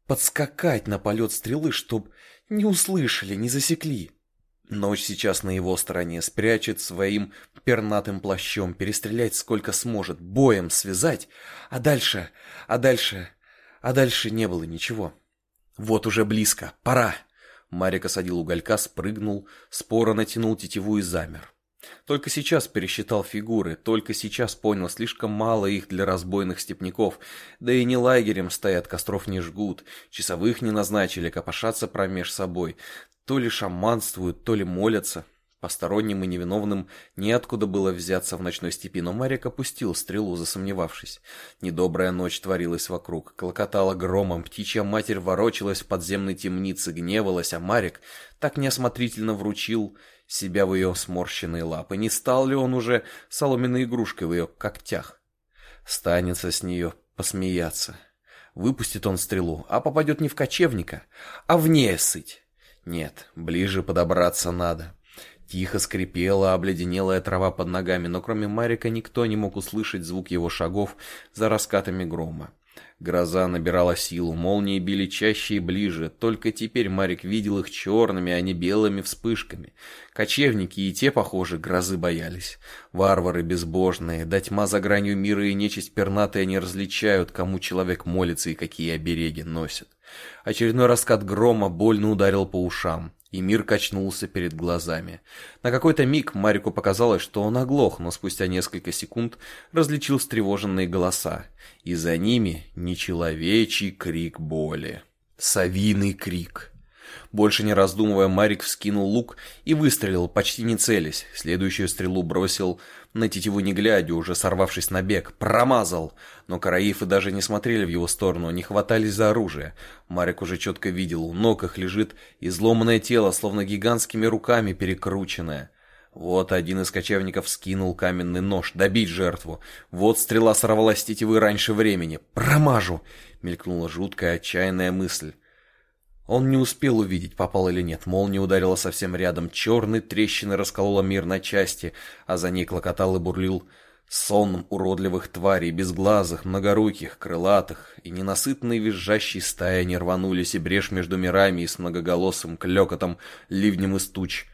подскакать на полет стрелы, чтоб не услышали, не засекли. Ночь сейчас на его стороне, спрячет своим пернатым плащом, перестрелять сколько сможет, боем связать, а дальше, а дальше, а дальше не было ничего. Вот уже близко, пора. Марик осадил уголька, спрыгнул, споро натянул тетиву и замер. Только сейчас пересчитал фигуры, только сейчас понял, слишком мало их для разбойных степняков, да и не лагерем стоят, костров не жгут, часовых не назначили, копошатся промеж собой, то ли шаманствуют, то ли молятся. Посторонним и невиновным неоткуда было взяться в ночной степи, но Марик опустил стрелу, засомневавшись. Недобрая ночь творилась вокруг, клокотала громом, птичья матерь ворочалась в подземной темнице, гневалась, а Марик так неосмотрительно вручил себя в ее сморщенные лапы. Не стал ли он уже соломенной игрушкой в ее когтях? Станется с нее посмеяться. Выпустит он стрелу, а попадет не в кочевника, а в несыть. Нет, ближе подобраться надо. Тихо скрипела обледенелая трава под ногами, но кроме Марика никто не мог услышать звук его шагов за раскатами грома. Гроза набирала силу, молнии били чаще и ближе. Только теперь Марик видел их черными, а не белыми вспышками. Кочевники и те, похоже, грозы боялись. Варвары безбожные, да тьма за гранью мира и нечисть пернатая не различают, кому человек молится и какие обереги носит. Очередной раскат грома больно ударил по ушам и мир качнулся перед глазами. На какой-то миг Марику показалось, что он оглох, но спустя несколько секунд различил встревоженные голоса, и за ними нечеловечий крик боли. Совиный крик. Больше не раздумывая, Марик вскинул лук и выстрелил, почти не целясь. Следующую стрелу бросил на тетиву не глядя, уже сорвавшись на бег. Промазал! Но караифы даже не смотрели в его сторону, не хватались за оружие. Марик уже четко видел, у ног их лежит изломанное тело, словно гигантскими руками перекрученное. Вот один из кочевников скинул каменный нож, добить жертву. Вот стрела сорвалась с тетивы раньше времени. «Промажу!» — мелькнула жуткая отчаянная мысль. Он не успел увидеть, попал или нет. Молния ударила совсем рядом. Черной трещины расколола мир на части, а за ней клокотал и бурлил сон уродливых тварей, безглазых, многоруких, крылатых, и ненасытные визжащие стаи не рванулись, и брешь между мирами и с многоголосым клёкотом, ливнем из туч,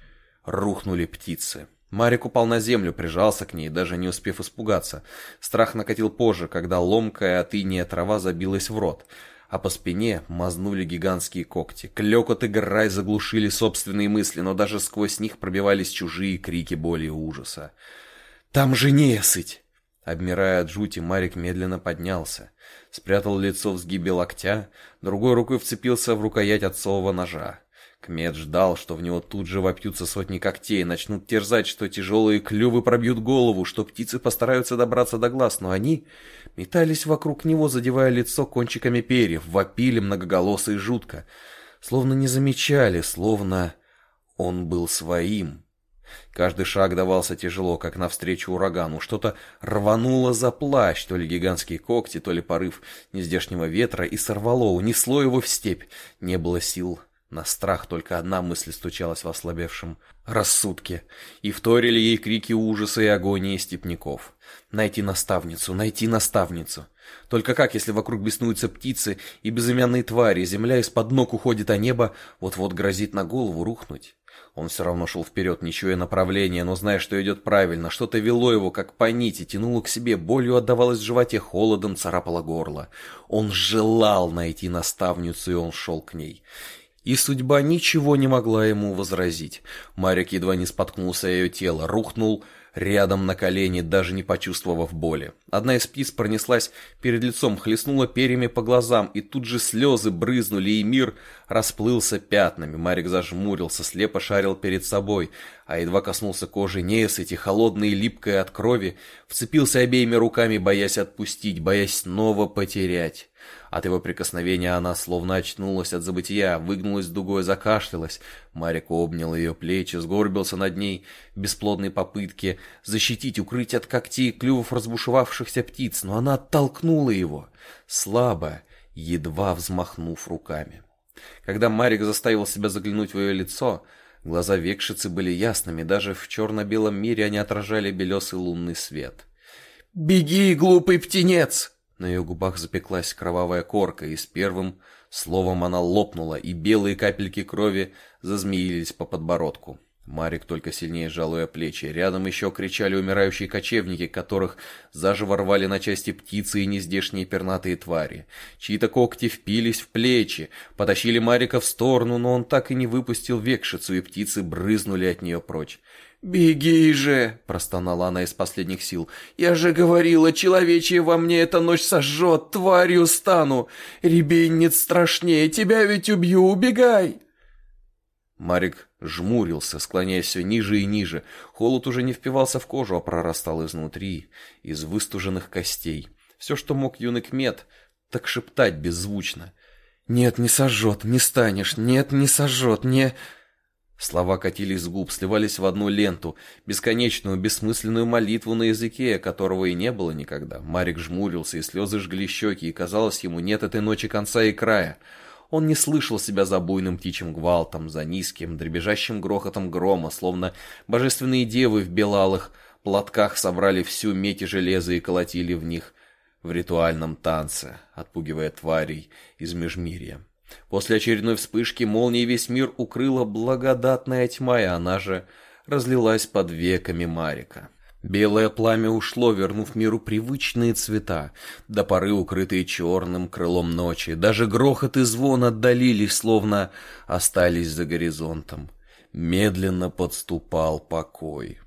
рухнули птицы. Марик упал на землю, прижался к ней, даже не успев испугаться. Страх накатил позже, когда ломкая от иния трава забилась в рот — а по спине мазнули гигантские когти. Клёкот и грай заглушили собственные мысли, но даже сквозь них пробивались чужие крики боли и ужаса. «Там же несыть!» Обмирая от жути, Марик медленно поднялся, спрятал лицо в сгибе локтя, другой рукой вцепился в рукоять отцового ножа. Кмет ждал, что в него тут же вопьются сотни когтей, начнут терзать, что тяжелые клювы пробьют голову, что птицы постараются добраться до глаз, но они метались вокруг него, задевая лицо кончиками перьев, вопили многоголосо и жутко, словно не замечали, словно он был своим. Каждый шаг давался тяжело, как навстречу урагану. Что-то рвануло за плащ, то ли гигантские когти, то ли порыв нездешнего ветра, и сорвало, унесло его в степь. Не было сил На страх только одна мысль стучалась в ослабевшем рассудке, и вторили ей крики ужаса и агонии степняков. Найти наставницу, найти наставницу. Только как, если вокруг беснуются птицы и безымянные твари, земля из-под ног уходит, а небо вот-вот грозит на голову рухнуть? Он все равно шел вперед, не чуя направления, но зная, что идет правильно. Что-то вело его, как по нити, тянуло к себе, болью отдавалось в животе, холодом царапало горло. Он желал найти наставницу, и он шел к ней. И судьба ничего не могла ему возразить. Марик едва не споткнулся ее тело, рухнул рядом на колени, даже не почувствовав боли. Одна из птиц пронеслась перед лицом, хлестнула перьями по глазам, и тут же слезы брызнули, и мир расплылся пятнами. Марик зажмурился, слепо шарил перед собой, а едва коснулся кожи несыти, холодной и липкой от крови, вцепился обеими руками, боясь отпустить, боясь снова потерять. От его прикосновения она словно очнулась от забытия, выгнулась дугой, закашлялась. Марик обнял ее плечи, сгорбился над ней в бесплодной попытке защитить, укрыть от когтей клювов разбушевавшихся птиц, но она оттолкнула его, слабо, едва взмахнув руками. Когда Марик заставил себя заглянуть в ее лицо, глаза векшицы были ясными, даже в черно-белом мире они отражали белесый лунный свет. «Беги, глупый птенец!» На ее губах запеклась кровавая корка, и с первым словом она лопнула, и белые капельки крови зазмеились по подбородку. Марик только сильнее сжал ее плечи. Рядом еще кричали умирающие кочевники, которых заживо рвали на части птицы и нездешние пернатые твари. Чьи-то когти впились в плечи, потащили Марика в сторону, но он так и не выпустил векшицу, и птицы брызнули от нее прочь. «Беги же!» — простонала она из последних сил. «Я же говорила, человечье во мне эта ночь сожжет, тварью стану! Ребенец страшнее, тебя ведь убью, убегай!» Марик жмурился, склоняясь все ниже и ниже. Холод уже не впивался в кожу, а прорастал изнутри, из выстуженных костей. Все, что мог юный кмет, так шептать беззвучно. «Нет, не сожжет, не станешь, нет, не сожжет, не...» Слова катились с губ, сливались в одну ленту, бесконечную, бессмысленную молитву на языке, которого и не было никогда. Марик жмурился, и слезы жгли щеки, и казалось ему, нет этой ночи конца и края. Он не слышал себя за буйным птичьим гвалтом, за низким, дребезжащим грохотом грома, словно божественные девы в белалых платках собрали всю медь и железо и колотили в них в ритуальном танце, отпугивая тварей из межмирья. После очередной вспышки молнии весь мир укрыла благодатная тьма, и она же разлилась под веками Марика. Белое пламя ушло, вернув миру привычные цвета, до поры укрытые черным крылом ночи. Даже грохот и звон отдалились, словно остались за горизонтом. Медленно подступал покой.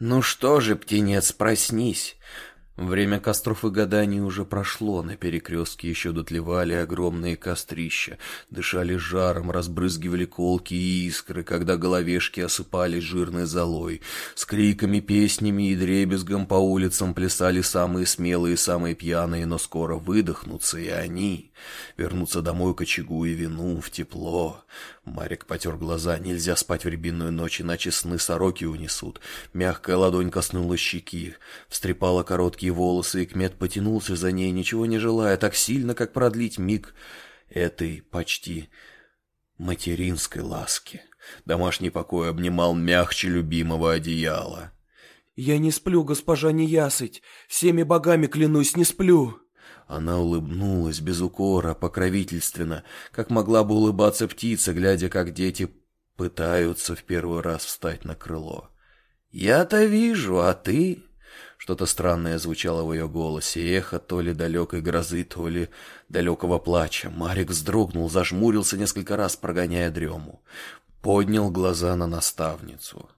«Ну что же, птенец, проснись!» Время костров и гаданий уже прошло, на перекрестке еще дотлевали огромные кострища, дышали жаром, разбрызгивали колки и искры, когда головешки осыпались жирной золой. С криками, песнями и дребезгом по улицам плясали самые смелые и самые пьяные, но скоро выдохнутся и они, вернутся домой к очагу и вину, в тепло. Марик потер глаза, нельзя спать в рябинную ночь, иначе сны сороки унесут. Мягкая ладонь коснулась щеки, встрепала короткие волосы, и Кмет потянулся за ней, ничего не желая, так сильно, как продлить миг этой почти материнской ласки. Домашний покой обнимал мягче любимого одеяла. «Я не сплю, госпожа Неясыть, всеми богами клянусь, не сплю!» Она улыбнулась без укора, покровительственно, как могла бы улыбаться птица, глядя, как дети пытаются в первый раз встать на крыло. «Я-то вижу, а ты...» Что-то странное звучало в ее голосе, эхо то ли далекой грозы, то ли далекого плача. Марик вздрогнул, зажмурился несколько раз, прогоняя дрему. Поднял глаза на наставницу.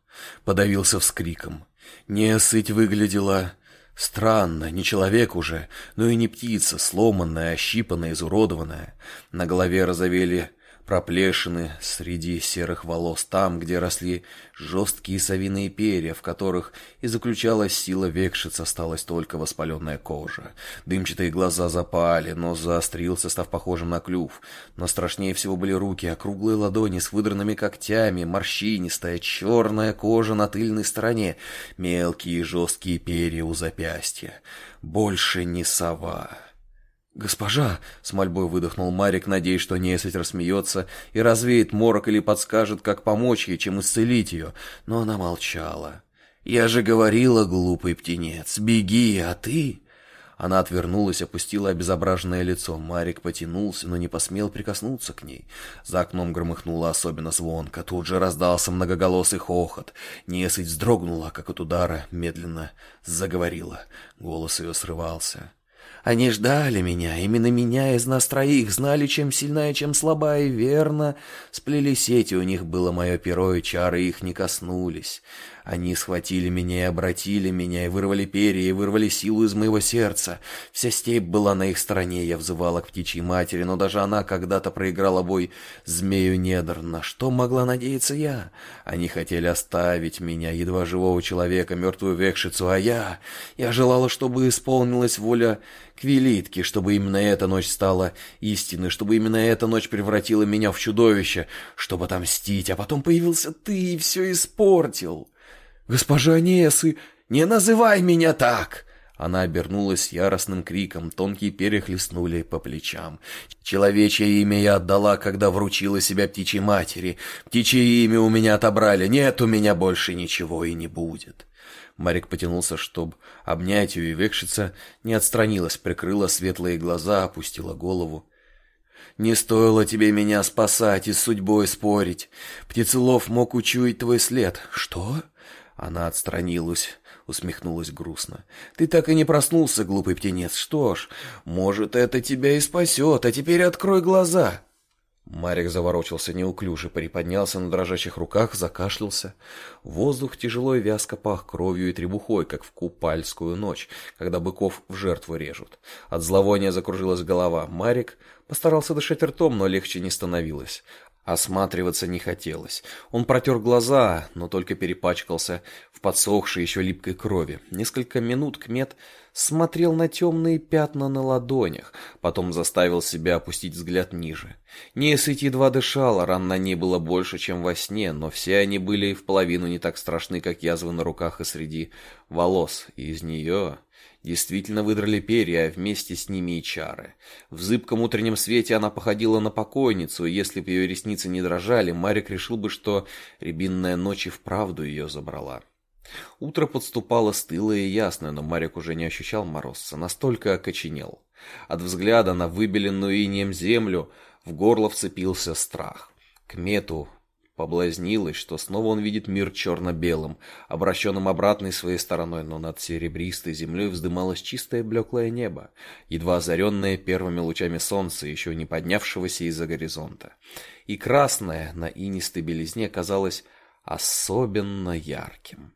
Подавился вскриком. Неосыть выглядела Странно, не человек уже, но и не птица, сломанная, ощипанная, изуродованная. На голове разовели проплешины среди серых волос, там, где росли жесткие совиные перья, в которых и заключалась сила векшиц, осталась только воспаленная кожа. Дымчатые глаза запали, нос заострился, став похожим на клюв. Но страшнее всего были руки, округлые ладони с выдранными когтями, морщинистая черная кожа на тыльной стороне, мелкие жесткие перья у запястья. Больше не сова. «Госпожа!» — с мольбой выдохнул Марик, надеясь, что Несыть рассмеется и развеет морок или подскажет, как помочь ей, чем исцелить ее. Но она молчала. «Я же говорила, глупый птенец, беги, а ты...» Она отвернулась, опустила обезображенное лицо. Марик потянулся, но не посмел прикоснуться к ней. За окном громыхнуло особенно звонко. Тут же раздался многоголосый хохот. Несыть вздрогнула, как от удара, медленно заговорила. Голос ее срывался. Они ждали меня, именно меня из нас троих, знали, чем сильная, чем слабая, и верно. Сплели сети, у них было мое перо, и чары их не коснулись. Они схватили меня и обратили меня, и вырвали перья, и вырвали силу из моего сердца. Вся степь была на их стороне, я взывала к птичьей матери, но даже она когда-то проиграла бой змею недр. На что могла надеяться я? Они хотели оставить меня, едва живого человека, мертвую векшицу, а я... Я желала, чтобы исполнилась воля Квилитки, чтобы именно эта ночь стала истиной, чтобы именно эта ночь превратила меня в чудовище, чтобы отомстить, а потом появился ты и все испортил. «Госпожа Несы, не называй меня так!» Она обернулась яростным криком, тонкие перья хлестнули по плечам. «Человечье имя я отдала, когда вручила себя птичьей матери. Птичье имя у меня отобрали, нет у меня больше ничего и не будет». Марик потянулся, чтобы обнять ее, и векшица не отстранилась, прикрыла светлые глаза, опустила голову. «Не стоило тебе меня спасать и с судьбой спорить. Птицелов мог учуять твой след». «Что?» Она отстранилась, усмехнулась грустно. Ты так и не проснулся, глупый птенец. Что ж, может, это тебя и спасет, а теперь открой глаза. Марик заворочился неуклюже, приподнялся на дрожащих руках, закашлялся. Воздух тяжело и вязко пах кровью и требухой, как в купальскую ночь, когда быков в жертву режут. От зловония закружилась голова. Марик постарался дышать ртом, но легче не становилось. Осматриваться не хотелось. Он протер глаза, но только перепачкался в подсохшей еще липкой крови. Несколько минут Кмет смотрел на темные пятна на ладонях, потом заставил себя опустить взгляд ниже. Несыть едва дышала, ран на ней было больше, чем во сне, но все они были в половину не так страшны, как язвы на руках и среди волос, и из нее действительно выдрали перья, а вместе с ними и чары. В зыбком утреннем свете она походила на покойницу, и если бы ее ресницы не дрожали, Марик решил бы, что рябинная ночь и вправду ее забрала. Утро подступало стылое и ясное, но Марик уже не ощущал морозца, настолько окоченел. От взгляда на выбеленную инеем землю в горло вцепился страх. К мету Поблазнилось, что снова он видит мир черно-белым, обращенным обратной своей стороной, но над серебристой землей вздымалось чистое блеклое небо, едва озаренное первыми лучами солнца, еще не поднявшегося из-за горизонта. И красное на инистой белизне казалось особенно ярким.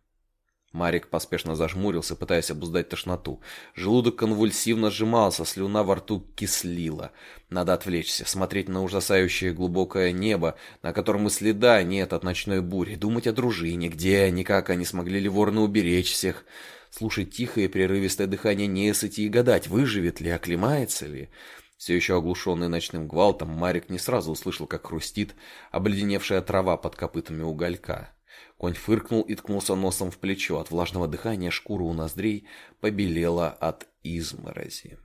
Марик поспешно зажмурился, пытаясь обуздать тошноту. Желудок конвульсивно сжимался, слюна во рту кислила. Надо отвлечься, смотреть на ужасающее глубокое небо, на котором и следа нет от ночной бури, думать о дружине, где они, как они смогли ли ворно уберечь всех, слушать тихое прерывистое дыхание несыти и гадать, выживет ли, оклемается ли. Все еще оглушенный ночным гвалтом, Марик не сразу услышал, как хрустит обледеневшая трава под копытами уголька. Конь фыркнул и ткнулся носом в плечо. От влажного дыхания шкура у ноздрей побелела от изморози.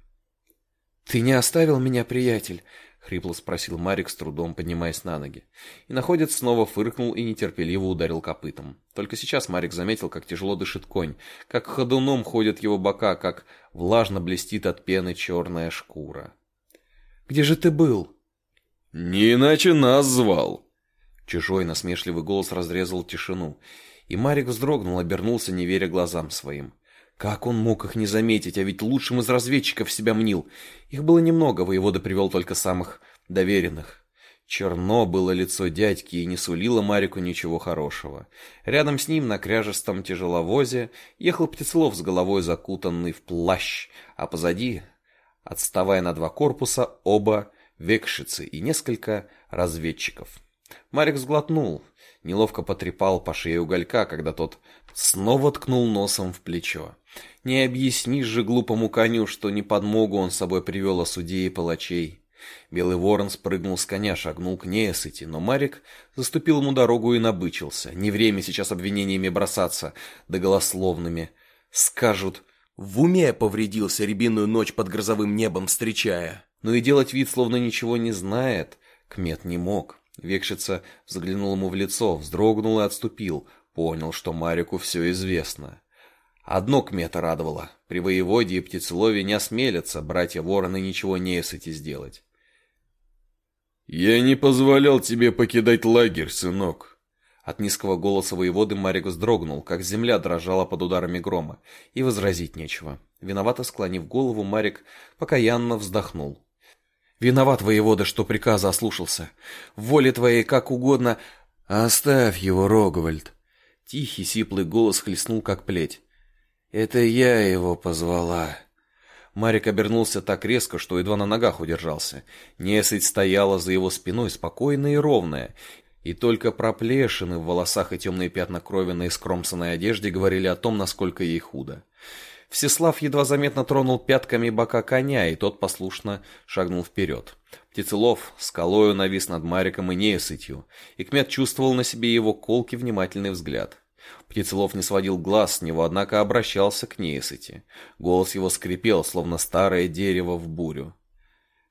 «Ты не оставил меня, приятель?» — хрипло спросил Марик, с трудом поднимаясь на ноги. И находец снова фыркнул и нетерпеливо ударил копытом. Только сейчас Марик заметил, как тяжело дышит конь, как ходуном ходят его бока, как влажно блестит от пены черная шкура. «Где же ты был?» «Не иначе нас звал», Чужой насмешливый голос разрезал тишину, и Марик вздрогнул, обернулся, не веря глазам своим. Как он мог их не заметить, а ведь лучшим из разведчиков себя мнил. Их было немного, воевода привел только самых доверенных. Черно было лицо дядьки и не сулило Марику ничего хорошего. Рядом с ним на кряжестом тяжеловозе ехал Птицелов с головой закутанный в плащ, а позади, отставая на два корпуса, оба векшицы и несколько разведчиков. Марик сглотнул, неловко потрепал по шее уголька, когда тот снова ткнул носом в плечо. Не объяснишь же глупому коню, что не подмогу он с собой привел, а судей и палачей. Белый ворон спрыгнул с коня, шагнул к Неесыти, но Марик заступил ему дорогу и набычился. Не время сейчас обвинениями бросаться, да голословными. Скажут, В уме повредился рябиную ночь под грозовым небом встречая. Но и делать вид, словно ничего не знает, Кмет не мог. Векшица взглянул ему в лицо, вздрогнул и отступил, понял, что Марику все известно. Одно Кмета радовало. При воеводе и птицелове не осмелятся братья-вороны ничего не эсыти сделать. «Я не позволял тебе покидать лагерь, сынок». От низкого голоса воеводы Марик вздрогнул, как земля дрожала под ударами грома, и возразить нечего. Виновато склонив голову, Марик покаянно вздохнул. «Виноват, воевода, что приказа ослушался. В воле твоей как угодно...» «Оставь его, Рогвальд!» Тихий, сиплый голос хлестнул, как плеть. «Это я его позвала». Марик обернулся так резко, что едва на ногах удержался. Несыть стояла за его спиной спокойная и ровная, и только проплешины в волосах и темные пятна крови на искромсанной одежде говорили о том, насколько ей худо. Всеслав едва заметно тронул пятками бока коня, и тот послушно шагнул вперед. Птицелов скалою навис над Мариком и неесытью, и Кмет чувствовал на себе его колкий внимательный взгляд. Птицелов не сводил глаз с него, однако обращался к неесыти. Голос его скрипел, словно старое дерево в бурю.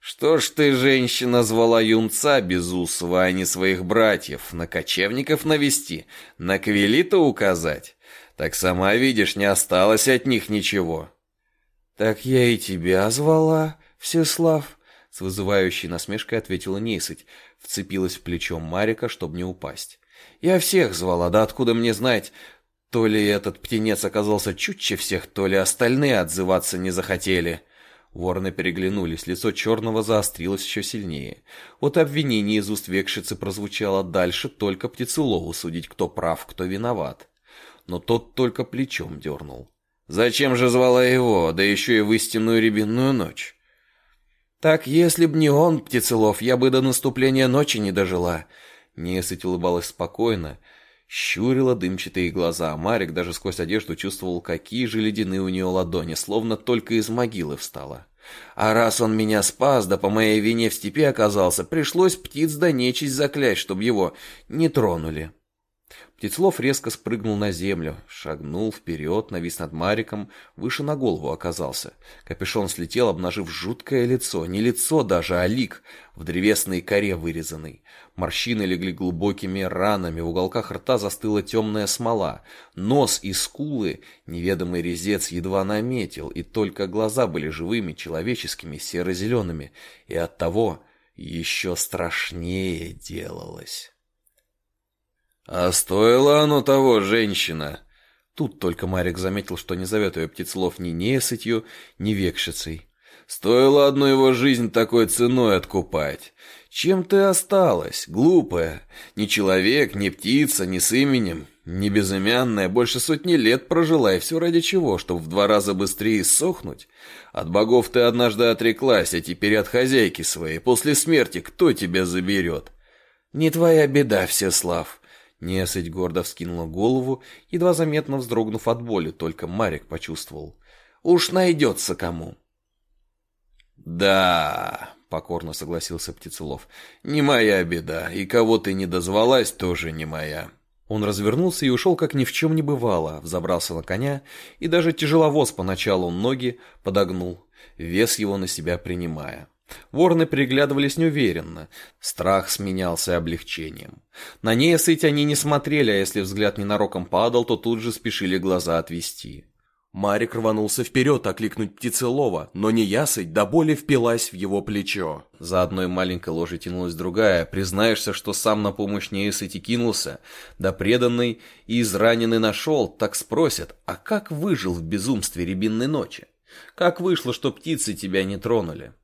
«Что ж ты, женщина, звала юнца безусого, а не своих братьев? На кочевников навести? На квелита указать? Так сама видишь, не осталось от них ничего». «Так я и тебя звала, Всеслав?» С вызывающей насмешкой ответила Нейсыть, вцепилась в плечо Марика, чтобы не упасть. Я всех звала, да откуда мне знать, то ли этот птенец оказался чутче всех, то ли остальные отзываться не захотели. Вороны переглянулись, лицо черного заострилось еще сильнее. Вот обвинение из уст векшицы прозвучало дальше, только птицелову судить, кто прав, кто виноват. Но тот только плечом дернул. Зачем же звала его, да еще и в истинную рябинную ночь? Так, если б не он, птицелов, я бы до наступления ночи не дожила. Несыть улыбалась спокойно, щурила дымчатые глаза, а Марик даже сквозь одежду чувствовал, какие же ледяные у нее ладони, словно только из могилы встала. А раз он меня спас, да по моей вине в степи оказался, пришлось птиц да нечисть заклясть, чтобы его не тронули. Птицлов резко спрыгнул на землю, шагнул вперед, навис над Мариком, выше на голову оказался. Капюшон слетел, обнажив жуткое лицо, не лицо даже, а лик, в древесной коре вырезанный. Морщины легли глубокими ранами, в уголках рта застыла темная смола. Нос и скулы неведомый резец едва наметил, и только глаза были живыми, человеческими, серо-зелеными, и оттого еще страшнее делалось. «А стоило оно того, женщина?» Тут только Марик заметил, что не зовет ее птицелов ни несытью, ни векшицей. «Стоило одну его жизнь такой ценой откупать. Чем ты осталась, глупая? Ни человек, ни птица, ни с именем, ни безымянная, больше сотни лет прожила, и все ради чего, чтобы в два раза быстрее сохнуть? От богов ты однажды отреклась, а теперь от хозяйки своей. После смерти кто тебя заберет?» «Не твоя беда, Всеслав». Несыть гордо вскинула голову, едва заметно вздрогнув от боли, только Марик почувствовал. «Уж найдется кому!» «Да!» — покорно согласился Птицелов. «Не моя беда, и кого ты не дозвалась, тоже не моя». Он развернулся и ушел, как ни в чем не бывало, взобрался на коня и даже тяжеловоз поначалу ноги подогнул, вес его на себя принимая. Вороны переглядывались неуверенно. Страх сменялся облегчением. На несыть они не смотрели, а если взгляд ненароком падал, то тут же спешили глаза отвести. Марик рванулся вперед окликнуть птицелова, но неясыть до боли впилась в его плечо. За одной маленькой ложей тянулась другая. Признаешься, что сам на помощь неясыти кинулся, да преданный и израненный нашел, так спросят, а как выжил в безумстве рябинной ночи? Как вышло, что птицы тебя не тронули?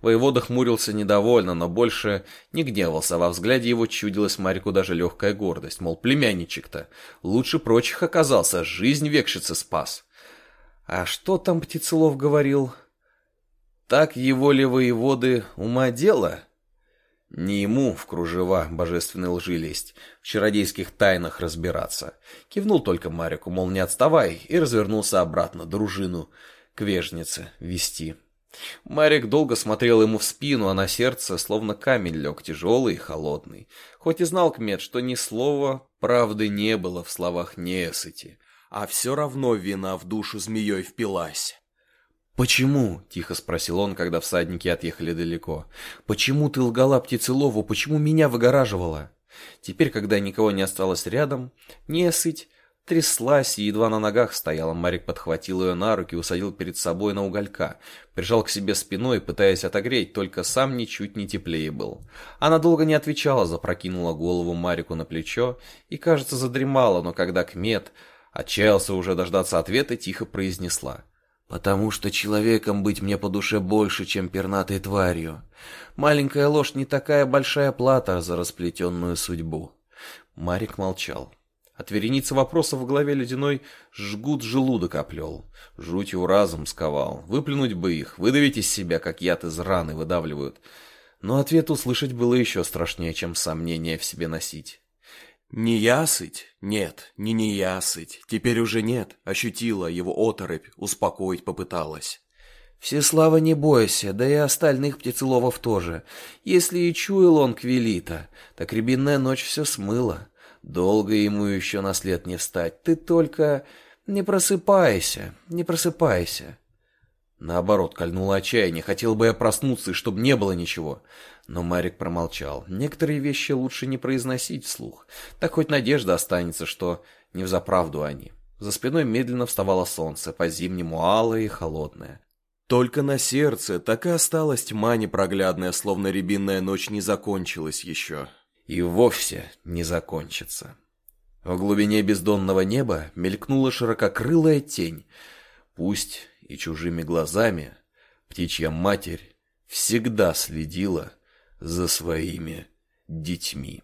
Воевода хмурился недовольно, но больше не гневался, во взгляде его чудилась Марику даже легкая гордость, мол, племянничек-то лучше прочих оказался, жизнь векшицы спас. А что там Птицелов говорил? Так его ли воеводы ума дело? Не ему в кружева божественной лжи лезть, в чародейских тайнах разбираться. Кивнул только Марику, мол, не отставай, и развернулся обратно, дружину к вежнице вести. Марик долго смотрел ему в спину, а на сердце словно камень лег, тяжелый и холодный. Хоть и знал Кмет, что ни слова правды не было в словах Неесыти. а все равно вина в душу змеей впилась. «Почему?» — тихо спросил он, когда всадники отъехали далеко. «Почему ты лгала птицелову? Почему меня выгораживала?» Теперь, когда никого не осталось рядом, несыть тряслась и едва на ногах стояла. Марик подхватил ее на руки, усадил перед собой на уголька, прижал к себе спиной, пытаясь отогреть, только сам ничуть не теплее был. Она долго не отвечала, запрокинула голову Марику на плечо и, кажется, задремала, но когда Кмет отчаялся уже дождаться ответа, тихо произнесла. «Потому что человеком быть мне по душе больше, чем пернатой тварью. Маленькая ложь не такая большая плата за расплетенную судьбу». Марик молчал. От вереницы вопросов в голове ледяной жгут желудок оплел. Жутью разум сковал. Выплюнуть бы их, выдавить из себя, как яд из раны выдавливают. Но ответ услышать было еще страшнее, чем сомнения в себе носить. «Неясыть? Нет, не неясыть. Теперь уже нет. Ощутила его оторопь, успокоить попыталась». Всеслава не бойся, да и остальных птицеловов тоже. Если и чуял он Квилита, так рябинная ночь все смыла. Долго ему еще на след не встать. Ты только не просыпайся, не просыпайся. Наоборот, кольнуло отчаяние. Хотел бы я проснуться, и чтобы не было ничего. Но Марик промолчал. Некоторые вещи лучше не произносить вслух. Так хоть надежда останется, что не взаправду они. За спиной медленно вставало солнце, по-зимнему алое и холодное. Только на сердце так и осталась тьма непроглядная, словно рябинная ночь не закончилась еще и вовсе не закончится. В глубине бездонного неба мелькнула ширококрылая тень. Пусть и чужими глазами, птичья матерь всегда следила за своими детьми.